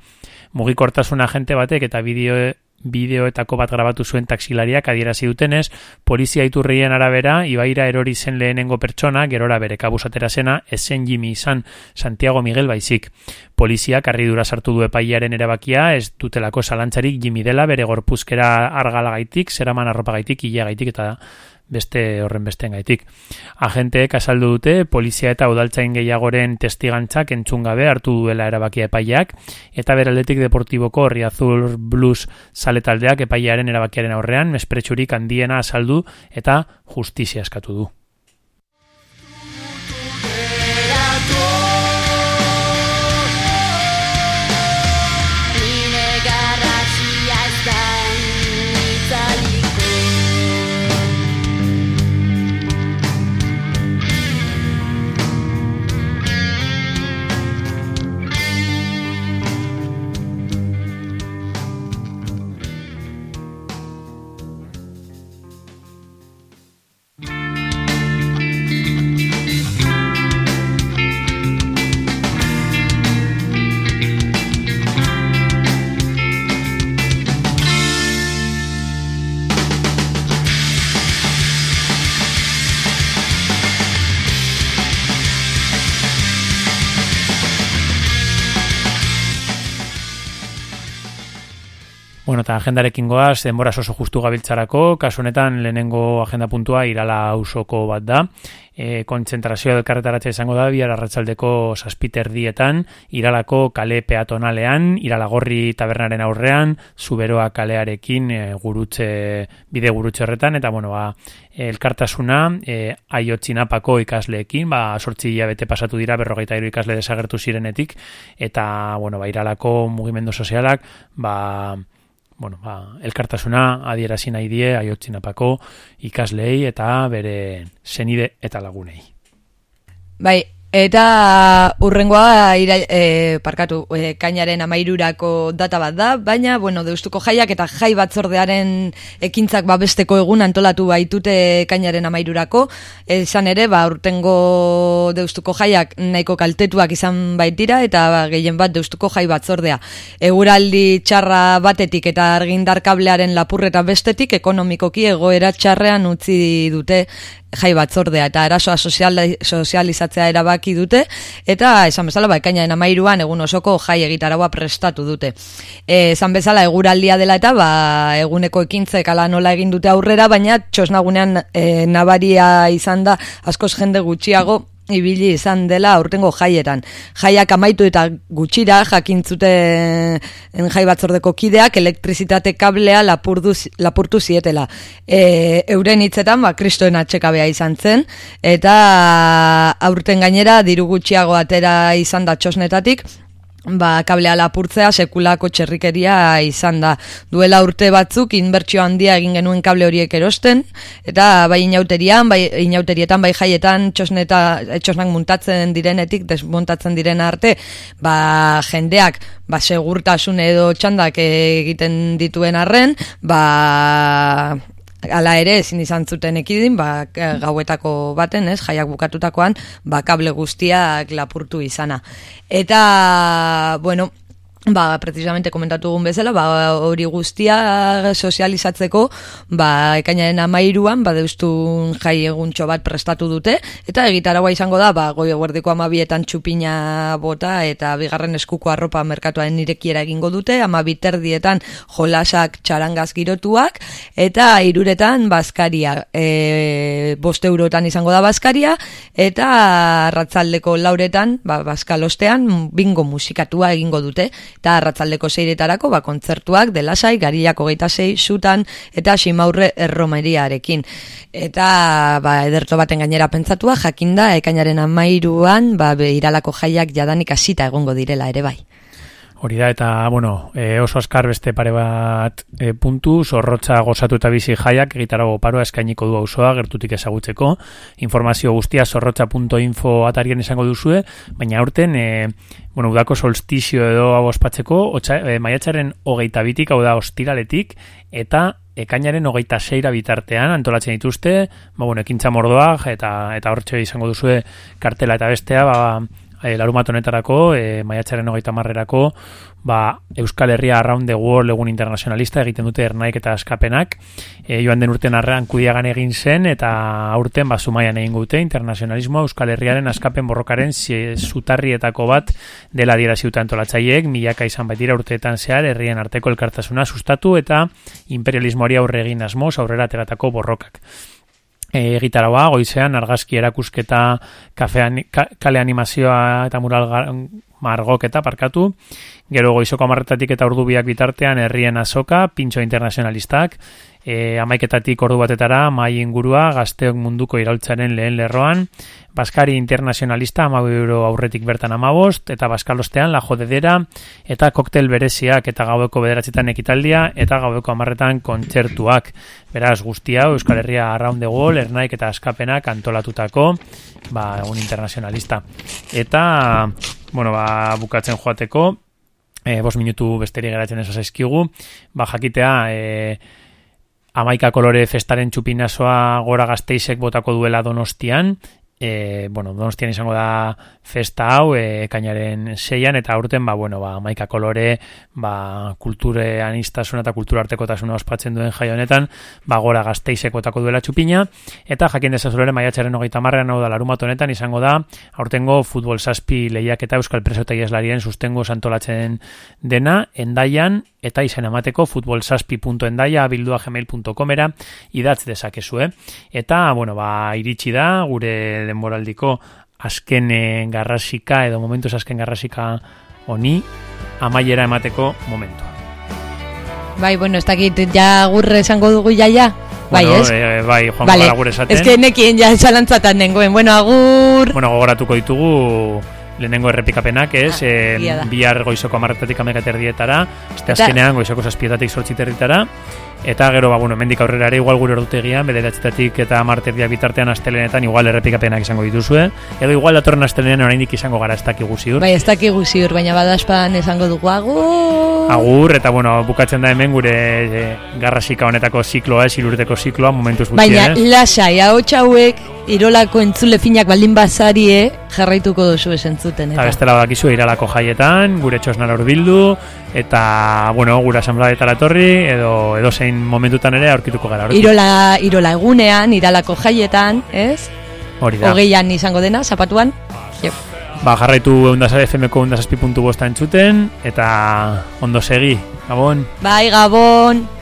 Mugikortasun agente batek eta bideo bideoetako bat grabatu zuen taksilariak adierazi dutenez, polizia iturrien arabera, ibaira erori zen lehenengo pertsona, gerora bere kabuzatera zena, ezen Jimmy izan Santiago Miguel baizik. Polizia karridura sartu du epaiaren erabakia, ez dutelako zalantzarik Jimmy dela bere gorpuzkera argalagaitik, zeraman arropagaitik, gaitik eta beste horren besten gaitik. Agenteek azaldu dute, polizia eta udaltzain gehiagoren testigantzak entzun gabe hartu duela erabakia epaiak, eta beraldetik deportiboko horri azul blues saletaldeak epaiaren erabakiaren aurrean, mespretsurik handiena azaldu eta justizia eskatu du. Bueno, eta agendarekin goaz, denbora oso justu gabiltzarako, kasu honetan lehenengo agenda puntua irala ausoko bat da, e, kontzentrazioa elkarretaratza izango da, bihar arratzaldeko saspiter dietan, iralako kale peatonalean, iralagorri tabernaren aurrean, zuberoa kalearekin e, gurutze, bide gurutze horretan, eta bueno, ba, elkartasuna e, aiotzinapako ikasleekin, ba, sortzi bete pasatu dira, berrogeita iru ikasle desagertu zirenetik, eta, bueno, ba, iralako mugimendu sozialak, ba, bueno, ba, elkartasuna adierazi nahi die aiotzinapako ikaslei eta bere senide eta lagunei. Bai, Eta urrengoa ira, e, parkatu e, kainaren amairurako data bat da, baina bueno, deustuko jaiak eta jai batzordearen ekintzak babesteko egun antolatu baitute kainaren amairurako. Esan ere, ba, urtengo deustuko jaiak nahiko kaltetuak izan baitira eta ba, gehien bat deustuko jai batzordea. Eguraldi txarra batetik eta argindar kablearen lapurreta bestetik ekonomikoki egoera txarrean utzi dute jai batzordea eta arazoa sozial, sozializatzea erabaki dute eta esan bezala ba ekainaren 13 egun osoko jai egitaragoa prestatu dute. Eh esan bezala eguraldia dela eta ba eguneko ekintzek ala nola egin dute aurrera baina txosnagunean e, nabaria izan da askoz jende gutxiago ibili izan dela aurtengo jaietan. Jaiak amaitu eta gutxira jakintzuten jai batzordeko kideak elektrizitate kablea lapurdu, lapurtu zietela. E, euren hitzetan, ba, kristoen atxekabea izan zen, eta aurten gainera diru gutxiago atera izan da txosnetatik, ba, kablea lapurtzea sekulako txerrikeria izan da. Duela urte batzuk inbertsio handia egin genuen kable horiek erosten, eta bai inauterian, bai inauterietan, bai jaietan, txosneta, txosnak muntatzen direnetik, desmontatzen diren arte, ba, jendeak, ba, segurtasun edo txandak egiten dituen arren, ba, Hala ere, ezin izan zuten ekidin, ba, gauetako baten, ez, jaiak bukatutakoan, ba, kable guztiak lapurtu izana. Eta, bueno, ba, precisamente komentatu egun bezala, ba, hori guztia sozializatzeko, ba, ekainaren amairuan, ba, deustun jai eguntxo bat prestatu dute, eta egitaragua izango da, ba, goi eguerdiko amabietan txupina bota, eta bigarren eskuko arropa merkatuaren irekiera egingo dute, amabiterdietan jolasak txarangaz girotuak, eta iruretan bazkaria, e, boste eurotan izango da bazkaria, eta ratzaldeko lauretan, ba, bazkalostean, bingo musikatua egingo dute, eta arratzaldeko seiretarako ba, kontzertuak delasai, garilako geita sei, sutan eta simaurre erromeriarekin. Eta ba, ederto baten gainera pentsatua, jakinda, ekainaren amairuan, ba, iralako jaiak jadanik hasita egongo direla ere bai. Hori da, eta, bueno, e, oso askar beste pare bat e, puntu, zorrotza gozatu eta bizi jaiak, egitarago paroa eskainiko du auzoa gertutik ezagutzeko. Informazio guztia zorrotza.info atarien izango duzue, baina aurten, e, bueno, udako solstizio edo hau ospatzeko, e, maiatxaren hogeita bitik, hau da, ostiraletik, eta ekainaren hogeita seira bitartean antolatzen dituzte, ba, bueno, ekintza mordoa, eta, eta hortxe izango duzue kartela eta bestea, ba, e, larumat honetarako, e, maiatxaren hogeita marrerako, ba, Euskal Herria Around the World egun internacionalista egiten dute ernaik eta askapenak. E, joan den urten arrean kudiagan egin zen, eta aurten ba, sumaian egin gute internacionalismo Euskal Herriaren askapen borrokaren zutarrietako bat dela dira ziutan tolatzaiek, milaka izan baitira urteetan zehar, herrien arteko elkartasuna sustatu eta imperialismoari aurre egin asmoz aurrera ateratako borrokak e, gitaragoa, goizean, argazki erakusketa, kafean, kale animazioa eta mural margoketa parkatu, gero goizoko amarretatik eta ordubiak bitartean herrien azoka, pintxo internazionalistak, e, amaiketatik ordu batetara, mai ingurua, gazteok munduko iraultzaren lehen lerroan, Baskari internazionalista amabu euro aurretik bertan amabost, eta Baskalostean la jodedera, eta koktel bereziak eta gaueko bederatzetan ekitaldia, eta gaueko amarretan kontzertuak. Beraz, guztia, Euskal Herria Around the Wall, ernaik eta askapenak antolatutako, ba, egun internazionalista. Eta, bueno, ba, bukatzen joateko, e, bos minutu besteri geratzen ez zaizkigu, ba, jakitea, e, amaika kolore festaren txupinazoa gora gazteizek botako duela donostian, e, bueno, donostian izango da festa hau, e, kainaren seian, eta aurten, ba, bueno, ba, maika kolore, ba, kulturean iztasuna eta kultura artekotasuna ospatzen duen jai honetan, ba, gora gazteisekotako duela txupina, eta jakin dezazulere maiatxaren hogeita marrean hau da larumat honetan izango da, aurtengo futbol saspi lehiak eta euskal presotai eslarien sustengo santolatzen dena, endaian, eta izen emateko futbolsaspi.endaia bildua gmail.comera idatz dezakezue. Eta, bueno, ba, iritsi da, gure denboraldiko azken eh, garrasika edo momentuz azken garrasika honi amaiera emateko momentua. Bai, bueno, ez dakit, ja gurre esango dugu jaia? Bai, bueno, ez? eh, bai, joan Vale, gara gure esaten. Ez que nekien ja zalantzatan nengoen. Bueno, agur! Bueno, gogoratuko ditugu lehenengo errepikapenak, ez? Ah, eh, bihar goizoko amartatik amekaterdietara, este Eta- azkenean goizoko zazpietatik sortziterritara, eta gero, ba, bueno, mendik aurrera ere, igual gure ordutegian, bederatzetatik eta amarterdiak bitartean astelenetan, igual errepikapenak izango dituzue, edo igual datorren astelenean oraindik izango gara ez dakigu ziur. Bai, ez dakigu ziur, baina badaspan esango dugu agur! Agur, eta bueno, bukatzen da hemen gure e, garrasika honetako zikloa, ez irurteko zikloa, momentuz Baina gutxienez. lasai, ahots hauek irolako entzule finak baldin bazarie jarraituko duzu esentzuten. Eta bestela badakizu iralako jaietan, gure txosnara urbildu, eta, bueno, gure asamblea etorri, edo edo zein momentutan ere aurkituko gara. hortik. Irola, irola egunean, iralako jaietan, ez? Hori da. Hogeian izango dena, zapatuan. Jo. Ba, jarraitu eundasa FMko puntu bosta entzuten, eta ondo segi, gabon. Bai, Gabon!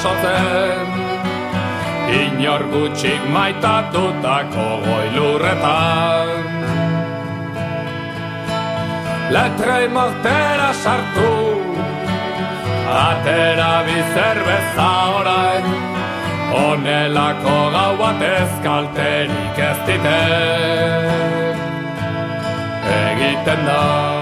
Jasotzen Inor gutxik maitatutako goilurretan Letrei mortera sartu Atera bizerbeza orain. Honelako gau bat ezkalterik ez ditek Egiten da